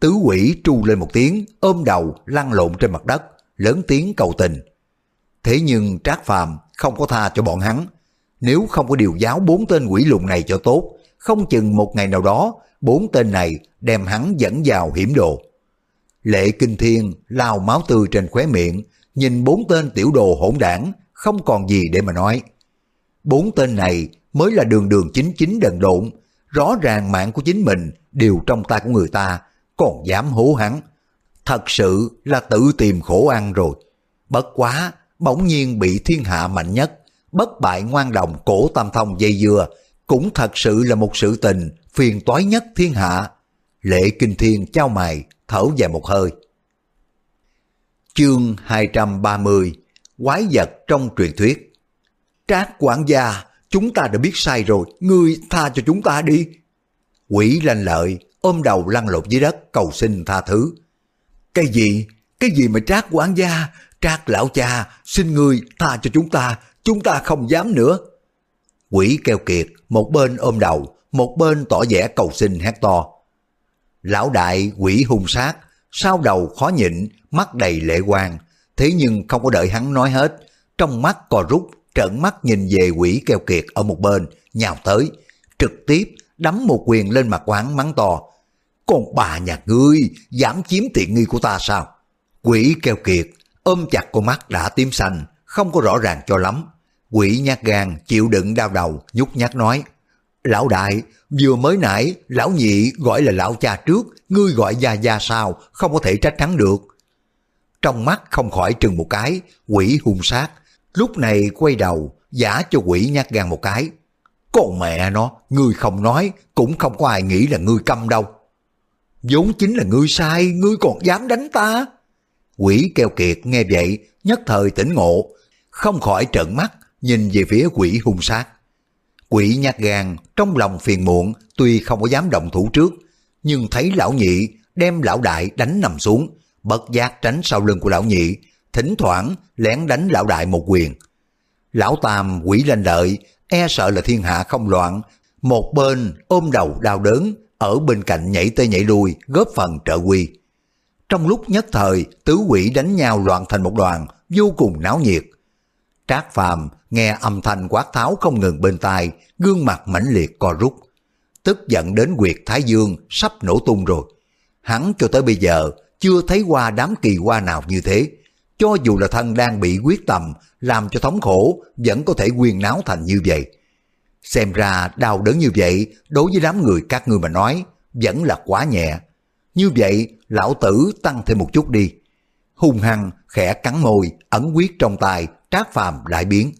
Tứ quỷ tru lên một tiếng, ôm đầu, lăn lộn trên mặt đất, lớn tiếng cầu tình. Thế nhưng Trác Phàm không có tha cho bọn hắn. Nếu không có điều giáo bốn tên quỷ lùng này cho tốt, không chừng một ngày nào đó bốn tên này đem hắn dẫn vào hiểm đồ. Lệ Kinh Thiên lao máu tươi trên khóe miệng, nhìn bốn tên tiểu đồ hỗn đảng, không còn gì để mà nói. Bốn tên này mới là đường đường chính chính đần độn, rõ ràng mạng của chính mình đều trong tay của người ta, còn dám hố hắn. Thật sự là tự tìm khổ ăn rồi. Bất quá, bỗng nhiên bị thiên hạ mạnh nhất, bất bại ngoan đồng cổ tam thông dây dưa, cũng thật sự là một sự tình phiền toái nhất thiên hạ. Lệ Kinh Thiên trao mày, thở dài một hơi. Chương 230 Quái vật trong truyền thuyết Trác quản gia, chúng ta đã biết sai rồi, ngươi tha cho chúng ta đi. Quỷ lanh lợi, ôm đầu lăn lộn dưới đất, cầu xin tha thứ. Cái gì? Cái gì mà trác quản gia? Trác lão cha, xin ngươi tha cho chúng ta, chúng ta không dám nữa. Quỷ kêu kiệt, một bên ôm đầu, một bên tỏ vẻ cầu xin hét to. Lão đại quỷ hung sát, sau đầu khó nhịn, mắt đầy lệ quang, thế nhưng không có đợi hắn nói hết, trong mắt cò rút, trợn mắt nhìn về quỷ keo kiệt ở một bên, nhào tới, trực tiếp đấm một quyền lên mặt quán mắng to. Con bà nhà ngươi dám chiếm tiện nghi của ta sao? Quỷ keo kiệt ôm chặt con mắt đã tím xanh, không có rõ ràng cho lắm. Quỷ nhát gan chịu đựng đau đầu, nhút nhát nói. Lão đại, vừa mới nãy, lão nhị gọi là lão cha trước, ngươi gọi gia gia sao, không có thể trách hắn được. Trong mắt không khỏi trừng một cái, quỷ hung sát, lúc này quay đầu, giả cho quỷ nhát gan một cái. con mẹ nó, ngươi không nói, cũng không có ai nghĩ là ngươi câm đâu. vốn chính là ngươi sai, ngươi còn dám đánh ta. Quỷ keo kiệt nghe vậy, nhất thời tỉnh ngộ, không khỏi trợn mắt, nhìn về phía quỷ hung sát. Quỷ nhát gan, trong lòng phiền muộn, tuy không có dám động thủ trước, nhưng thấy lão nhị đem lão đại đánh nằm xuống, bất giác tránh sau lưng của lão nhị, thỉnh thoảng lén đánh lão đại một quyền. Lão tam quỷ lên đợi, e sợ là thiên hạ không loạn, một bên ôm đầu đau đớn, ở bên cạnh nhảy tê nhảy lui, góp phần trợ quy. Trong lúc nhất thời, tứ quỷ đánh nhau loạn thành một đoàn, vô cùng náo nhiệt. Trác Phàm nghe âm thanh quát tháo không ngừng bên tai, gương mặt mãnh liệt co rút. Tức giận đến quyệt Thái Dương sắp nổ tung rồi. Hắn cho tới bây giờ chưa thấy qua đám kỳ hoa nào như thế. Cho dù là thân đang bị quyết tâm làm cho thống khổ, vẫn có thể quyên náo thành như vậy. Xem ra đau đớn như vậy, đối với đám người các ngươi mà nói, vẫn là quá nhẹ. Như vậy, lão tử tăng thêm một chút đi. Hung hăng, khẽ cắn môi, ẩn quyết trong tay, trác phàm lại biến.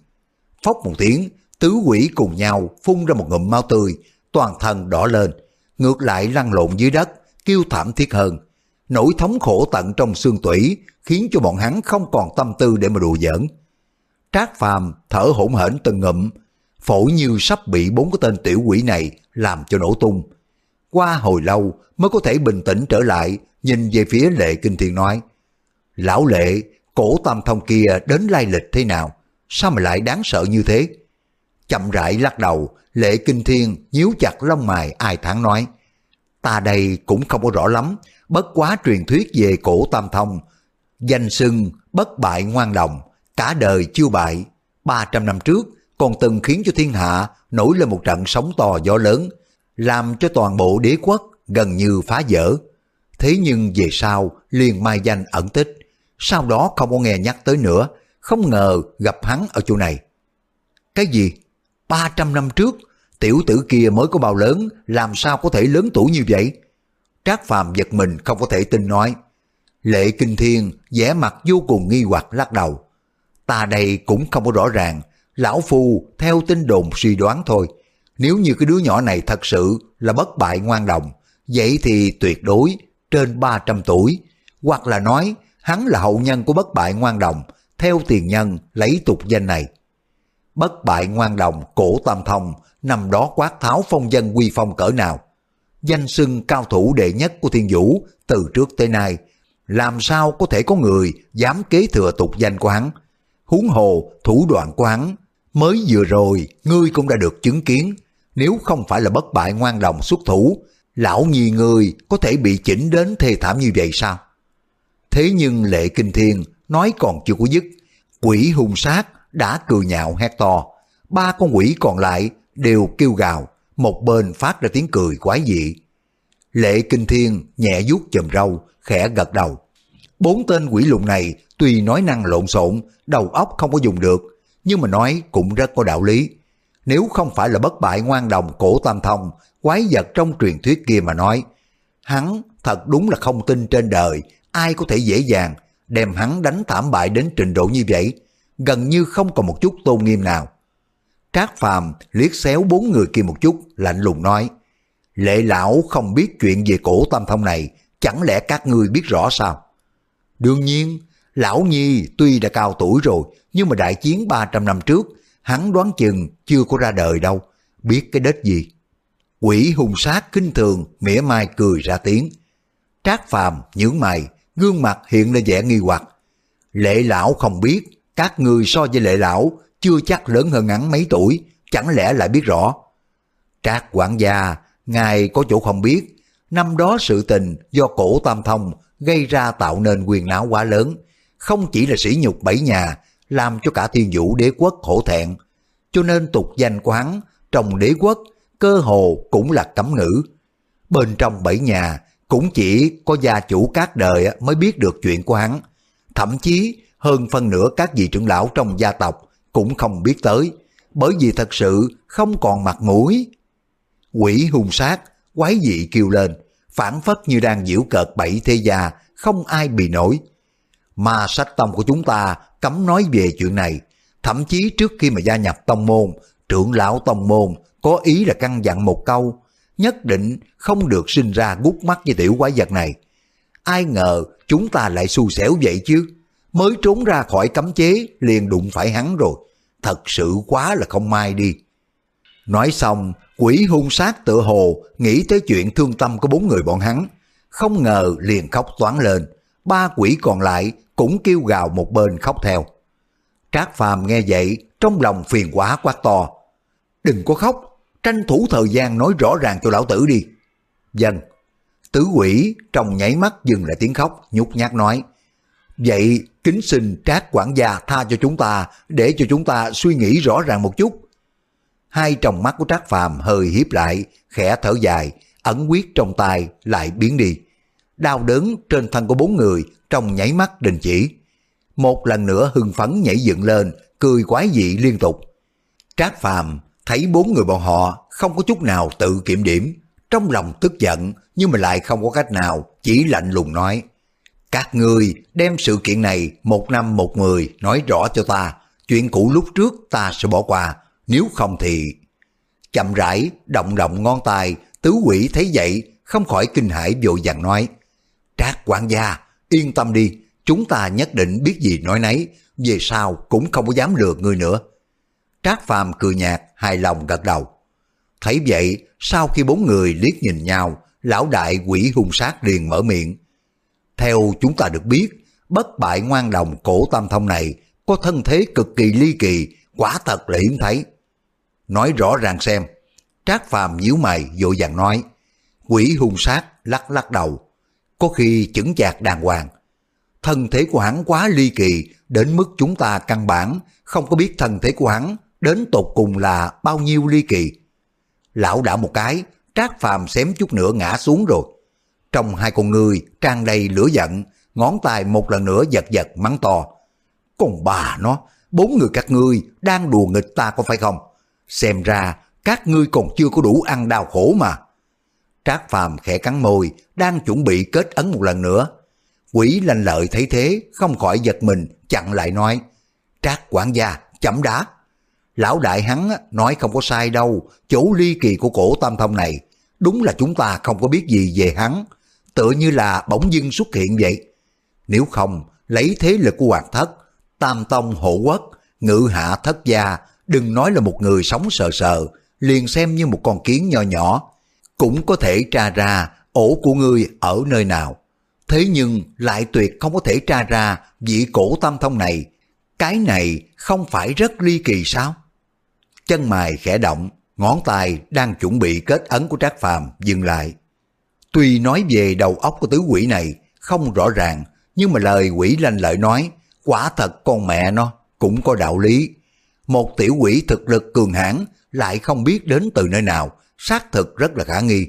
Phốc một tiếng, tứ quỷ cùng nhau phun ra một ngụm máu tươi, toàn thân đỏ lên, ngược lại lăn lộn dưới đất, kêu thảm thiết hơn. Nỗi thống khổ tận trong xương tủy khiến cho bọn hắn không còn tâm tư để mà đùa giỡn. Trác phàm thở hổn hển từng ngụm, phổi như sắp bị bốn cái tên tiểu quỷ này làm cho nổ tung. Qua hồi lâu mới có thể bình tĩnh trở lại, nhìn về phía lệ kinh thiên nói. Lão lệ, cổ tam thông kia đến lai lịch thế nào? Sao mà lại đáng sợ như thế? Chậm rãi lắc đầu, lệ kinh thiên nhíu chặt lông mày ai thẳng nói. Ta đây cũng không có rõ lắm, bất quá truyền thuyết về cổ tam thông. Danh sưng, bất bại ngoan đồng, cả đời chưa bại. 300 năm trước, còn từng khiến cho thiên hạ nổi lên một trận sóng to gió lớn, làm cho toàn bộ đế quốc gần như phá vỡ. Thế nhưng về sau liền mai danh ẩn tích, sau đó không có nghe nhắc tới nữa, không ngờ gặp hắn ở chỗ này. Cái gì? 300 năm trước, tiểu tử kia mới có bao lớn, làm sao có thể lớn tuổi như vậy? Trác Phàm giật mình không có thể tin nói. Lệ Kinh Thiên vẻ mặt vô cùng nghi hoặc lắc đầu. Ta đây cũng không có rõ ràng, lão phu theo tin đồn suy đoán thôi. Nếu như cái đứa nhỏ này thật sự là bất bại ngoan đồng, vậy thì tuyệt đối trên 300 tuổi, hoặc là nói hắn là hậu nhân của bất bại ngoan đồng, theo tiền nhân lấy tục danh này. Bất bại ngoan đồng cổ tam thông, nằm đó quát tháo phong dân quy phong cỡ nào. Danh sưng cao thủ đệ nhất của thiên vũ từ trước tới nay, làm sao có thể có người dám kế thừa tục danh của hắn. Huống hồ thủ đoạn của hắn, mới vừa rồi ngươi cũng đã được chứng kiến, nếu không phải là bất bại ngoan đồng xuất thủ, lão nhi người có thể bị chỉnh đến thê thảm như vậy sao? Thế nhưng lệ kinh thiên nói còn chưa có dứt, quỷ hung sát đã cười nhạo hét to, ba con quỷ còn lại đều kêu gào, một bên phát ra tiếng cười quái dị. Lệ kinh thiên nhẹ vuốt chùm râu, khẽ gật đầu. Bốn tên quỷ lùng này tuy nói năng lộn xộn, đầu óc không có dùng được, nhưng mà nói cũng rất có đạo lý. Nếu không phải là bất bại ngoan đồng cổ tam thông, quái vật trong truyền thuyết kia mà nói, hắn thật đúng là không tin trên đời, ai có thể dễ dàng đem hắn đánh thảm bại đến trình độ như vậy, gần như không còn một chút tôn nghiêm nào. Trác Phàm liếc xéo bốn người kia một chút, lạnh lùng nói, Lệ lão không biết chuyện về cổ tam thông này, chẳng lẽ các ngươi biết rõ sao? Đương nhiên, lão nhi tuy đã cao tuổi rồi, nhưng mà đại chiến 300 năm trước, hắn đoán chừng chưa có ra đời đâu, biết cái đất gì. Quỷ hung sát kinh thường, mỉa mai cười ra tiếng. Trác phàm nhướng mày, gương mặt hiện lên vẻ nghi hoặc. Lệ lão không biết, các người so với lệ lão chưa chắc lớn hơn ngắn mấy tuổi, chẳng lẽ lại biết rõ. Trác quản gia, ngài có chỗ không biết, năm đó sự tình do cổ tam thông gây ra tạo nên quyền não quá lớn, không chỉ là sỉ nhục bảy nhà, làm cho cả thiên vũ đế quốc hổ thẹn. Cho nên tục danh của hắn trong đế quốc cơ hồ cũng là cấm ngữ. Bên trong bảy nhà cũng chỉ có gia chủ các đời mới biết được chuyện của hắn. Thậm chí hơn phân nửa các vị trưởng lão trong gia tộc cũng không biết tới, bởi vì thật sự không còn mặt mũi. Quỷ hung sát, quái dị kêu lên, phản phất như đang giễu cợt bảy thế gia, không ai bị nổi. Mà sách tông của chúng ta cấm nói về chuyện này, thậm chí trước khi mà gia nhập tông môn, trưởng lão tông môn có ý là căn dặn một câu, nhất định không được sinh ra gút mắt với tiểu quái vật này. Ai ngờ chúng ta lại xui xẻo vậy chứ, mới trốn ra khỏi cấm chế liền đụng phải hắn rồi, thật sự quá là không may đi. Nói xong, quỷ hung sát tựa hồ nghĩ tới chuyện thương tâm của bốn người bọn hắn, không ngờ liền khóc toán lên, ba quỷ còn lại cũng kêu gào một bên khóc theo. Trác Phàm nghe vậy, trong lòng phiền quá quát to. Đừng có khóc, tranh thủ thời gian nói rõ ràng cho lão tử đi. Dần, tứ quỷ trong nháy mắt dừng lại tiếng khóc, nhút nhát nói. Vậy kính xin trác quản gia tha cho chúng ta để cho chúng ta suy nghĩ rõ ràng một chút. Hai tròng mắt của trác phàm hơi hiếp lại, khẽ thở dài, ẩn quyết trong tay lại biến đi. Đau đớn trên thân của bốn người trong nháy mắt đình chỉ. Một lần nữa hưng phấn nhảy dựng lên, cười quái dị liên tục. Trác phàm thấy bốn người bọn họ không có chút nào tự kiểm điểm, trong lòng tức giận nhưng mà lại không có cách nào, chỉ lạnh lùng nói. Các người đem sự kiện này một năm một người nói rõ cho ta, chuyện cũ lúc trước ta sẽ bỏ qua, nếu không thì... Chậm rãi, động động ngón tay, tứ quỷ thấy vậy, không khỏi kinh hãi vội vàng nói. Trác quản gia, yên tâm đi, chúng ta nhất định biết gì nói nấy, về sau cũng không có dám lừa người nữa. Trác Phàm cười nhạt, hài lòng gật đầu. Thấy vậy, sau khi bốn người liếc nhìn nhau, lão đại quỷ hung sát liền mở miệng. Theo chúng ta được biết, bất bại ngoan đồng cổ tam thông này có thân thế cực kỳ ly kỳ, quả thật là hiếm thấy. Nói rõ ràng xem, Trác Phàm nhíu mày vội vàng nói, quỷ hung sát lắc lắc đầu, có khi chững chạc đàng hoàng. Thân thế của hắn quá ly kỳ đến mức chúng ta căn bản không có biết thân thế của hắn đến tột cùng là bao nhiêu ly kỳ. Lão đã một cái, Trác Phàm xém chút nữa ngã xuống rồi. Trong hai con người tràn đầy lửa giận, ngón tay một lần nữa giật giật mắng to. Còn bà nó, bốn người các ngươi đang đùa nghịch ta có phải không? Xem ra các ngươi còn chưa có đủ ăn đau khổ mà. Trác Phàm khẽ cắn môi, đang chuẩn bị kết ấn một lần nữa. Quỷ lanh lợi thấy thế, không khỏi giật mình, chặn lại nói. Trác quản gia, chậm đá Lão đại hắn nói không có sai đâu, chỗ ly kỳ của cổ tam thông này, đúng là chúng ta không có biết gì về hắn, tựa như là bỗng dưng xuất hiện vậy. Nếu không, lấy thế lực của hoàng thất, tam tông hộ quốc, ngự hạ thất gia, đừng nói là một người sống sờ sờ, liền xem như một con kiến nho nhỏ, cũng có thể tra ra ổ của ngươi ở nơi nào. Thế nhưng lại tuyệt không có thể tra ra vị cổ tam thông này, cái này không phải rất ly kỳ sao? Chân mày khẽ động, ngón tay đang chuẩn bị kết ấn của Trác Phàm dừng lại. Tuy nói về đầu óc của tứ quỷ này không rõ ràng, nhưng mà lời quỷ lanh lợi nói, quả thật con mẹ nó cũng có đạo lý. Một tiểu quỷ thực lực cường hãn lại không biết đến từ nơi nào, xác thực rất là khả nghi.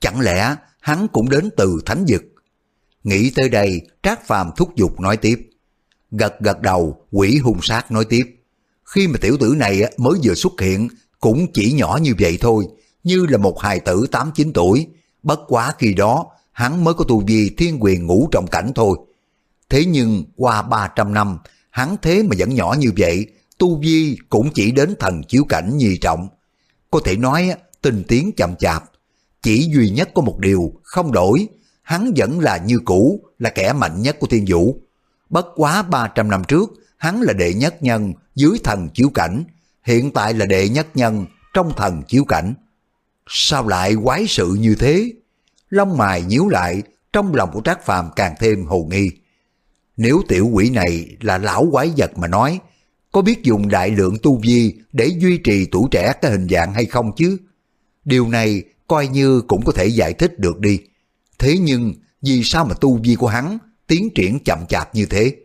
Chẳng lẽ hắn cũng đến từ thánh dực? Nghĩ tới đây, Trác Phàm thúc giục nói tiếp. Gật gật đầu, quỷ hung sát nói tiếp. Khi mà tiểu tử này mới vừa xuất hiện, cũng chỉ nhỏ như vậy thôi, như là một hài tử 8-9 tuổi, bất quá khi đó hắn mới có tu vi thiên quyền ngũ trọng cảnh thôi. Thế nhưng qua 300 năm, hắn thế mà vẫn nhỏ như vậy, tu vi cũng chỉ đến thần chiếu cảnh nhì trọng. Có thể nói tình tiến chậm chạp, chỉ duy nhất có một điều không đổi, hắn vẫn là như cũ, là kẻ mạnh nhất của thiên vũ. Bất quá 300 năm trước, hắn là đệ nhất nhân dưới thần chiếu cảnh, hiện tại là đệ nhất nhân trong thần chiếu cảnh. Sao lại quái sự như thế? Lông mài nhíu lại, trong lòng của Trác Phàm càng thêm hồ nghi. Nếu tiểu quỷ này là lão quái vật mà nói, có biết dùng đại lượng tu vi để duy trì tuổi trẻ cái hình dạng hay không chứ? Điều này coi như cũng có thể giải thích được đi. Thế nhưng, vì sao mà tu vi của hắn tiến triển chậm chạp như thế?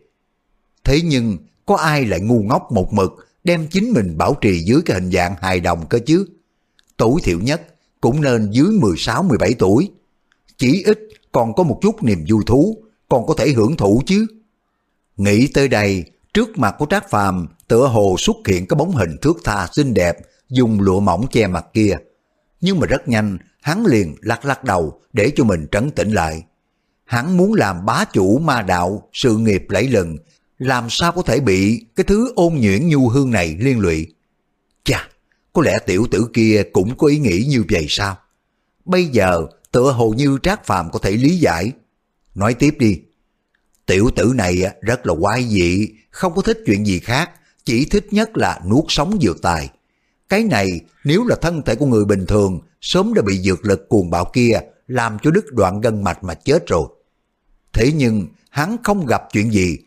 Thế nhưng, có ai lại ngu ngốc một mực đem chính mình bảo trì dưới cái hình dạng hài đồng cơ chứ. Tuổi thiểu nhất cũng nên dưới 16-17 tuổi. Chỉ ít còn có một chút niềm vui thú, còn có thể hưởng thụ chứ. Nghĩ tới đây, trước mặt của Trác Phàm tựa hồ xuất hiện cái bóng hình thước tha xinh đẹp, dùng lụa mỏng che mặt kia. Nhưng mà rất nhanh, hắn liền lắc lắc đầu để cho mình trấn tĩnh lại. Hắn muốn làm bá chủ ma đạo, sự nghiệp lẫy lừng, làm sao có thể bị cái thứ ôn nhuyễn nhu hương này liên lụy. Có lẽ tiểu tử kia cũng có ý nghĩ như vậy sao? Bây giờ tựa hồ như Trác Phàm có thể lý giải. Nói tiếp đi. Tiểu tử này rất là quái dị, không có thích chuyện gì khác, chỉ thích nhất là nuốt sống dược tài. Cái này nếu là thân thể của người bình thường, sớm đã bị dược lực cuồng bạo kia làm cho đứt đoạn gân mạch mà chết rồi. Thế nhưng hắn không gặp chuyện gì,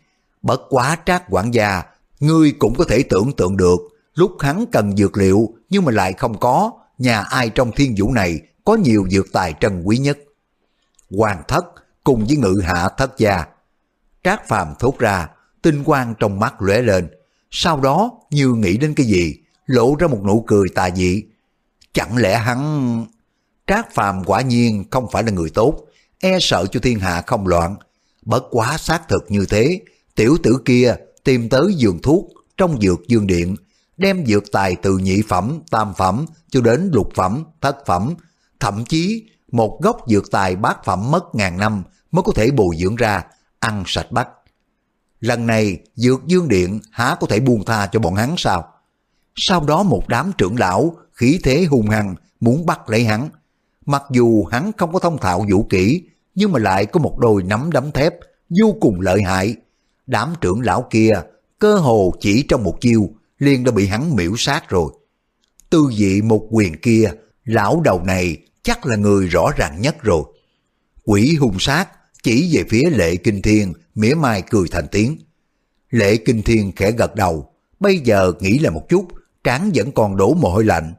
bất quá trác quản gia, ngươi cũng có thể tưởng tượng được, lúc hắn cần dược liệu nhưng mà lại không có, nhà ai trong thiên vũ này có nhiều dược tài trân quý nhất. Hoàng thất cùng với ngự hạ thất gia. Trác phàm thốt ra, tinh quang trong mắt lóe lên, sau đó như nghĩ đến cái gì, lộ ra một nụ cười tà dị. Chẳng lẽ hắn... Trác phàm quả nhiên không phải là người tốt, e sợ cho thiên hạ không loạn. Bất quá xác thực như thế, tiểu tử kia tìm tới giường thuốc trong dược dương điện, đem dược tài từ nhị phẩm, tam phẩm cho đến lục phẩm, thất phẩm, thậm chí một gốc dược tài bát phẩm mất ngàn năm mới có thể bồi dưỡng ra, ăn sạch bách. Lần này dược dương điện há có thể buông tha cho bọn hắn sao? Sau đó một đám trưởng lão khí thế hung hăng muốn bắt lấy hắn. Mặc dù hắn không có thông thạo vũ kỹ, nhưng mà lại có một đôi nắm đấm thép vô cùng lợi hại. Đám trưởng lão kia cơ hồ chỉ trong một chiêu liền đã bị hắn miễu sát rồi. Tư vị một quyền kia, lão đầu này chắc là người rõ ràng nhất rồi. Quỷ hung sát chỉ về phía lệ kinh thiên, mỉa mai cười thành tiếng. Lệ kinh thiên khẽ gật đầu, bây giờ nghĩ là một chút, trán vẫn còn đổ mồ hôi lạnh.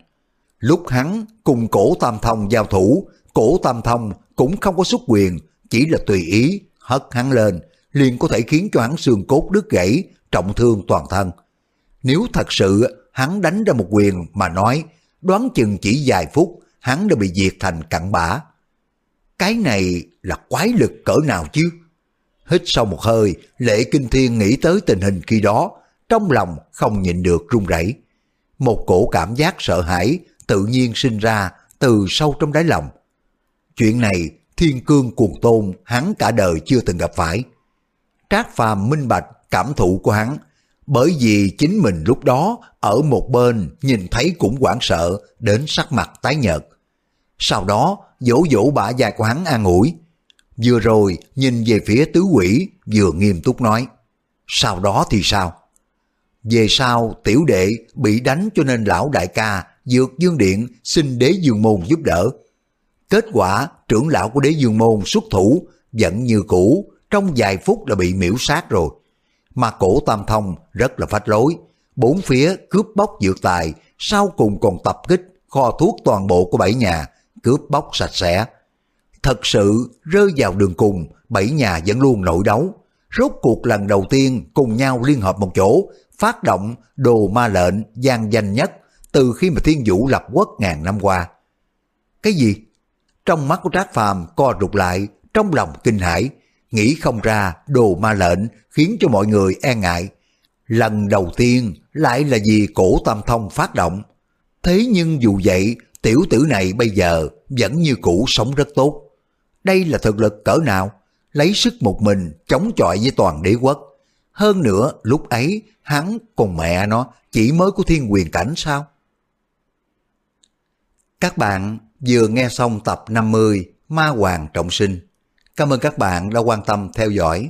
Lúc hắn cùng cổ tam thông giao thủ, cổ tam thông cũng không có xuất quyền, chỉ là tùy ý, hất hắn lên, liền có thể khiến cho hắn xương cốt đứt gãy, trọng thương toàn thân. Nếu thật sự hắn đánh ra một quyền mà nói, đoán chừng chỉ vài phút, hắn đã bị diệt thành cặn bã. Cái này là quái lực cỡ nào chứ? Hít sâu một hơi, lệ kinh thiên nghĩ tới tình hình khi đó, trong lòng không nhịn được run rẩy. Một cổ cảm giác sợ hãi tự nhiên sinh ra từ sâu trong đáy lòng. Chuyện này thiên cương cuồng tôn hắn cả đời chưa từng gặp phải. Trác phàm minh bạch cảm thụ của hắn, bởi vì chính mình lúc đó ở một bên nhìn thấy cũng hoảng sợ, đến sắc mặt tái nhợt. Sau đó, dỗ dỗ bả dài của hắn an ủi. Vừa rồi nhìn về phía tứ quỷ, vừa nghiêm túc nói. Sau đó thì sao? Về sau, tiểu đệ bị đánh cho nên lão đại ca dược dương điện xin đế dương môn giúp đỡ. Kết quả, trưởng lão của đế dương môn xuất thủ, vẫn như cũ, trong vài phút đã bị miễu sát rồi. Mà cổ tam thông rất là phách lối, bốn phía cướp bóc dược tài, sau cùng còn tập kích kho thuốc toàn bộ của bảy nhà, cướp bóc sạch sẽ. Thật sự rơi vào đường cùng, bảy nhà vẫn luôn nội đấu. Rốt cuộc lần đầu tiên cùng nhau liên hợp một chỗ, phát động đồ ma lệnh gian danh nhất từ khi mà thiên vũ lập quốc ngàn năm qua. Cái gì? Trong mắt của Trác Phàm co rụt lại, trong lòng kinh hãi, nghĩ không ra đồ ma lệnh khiến cho mọi người e ngại. Lần đầu tiên lại là vì cổ tam thông phát động. Thế nhưng dù vậy, tiểu tử này bây giờ vẫn như cũ sống rất tốt. Đây là thực lực cỡ nào? Lấy sức một mình chống chọi với toàn đế quốc. Hơn nữa, lúc ấy hắn cùng mẹ nó chỉ mới có thiên quyền cảnh sao? Các bạn vừa nghe xong tập 50 Ma Hoàng Trọng Sinh. Cảm ơn các bạn đã quan tâm theo dõi.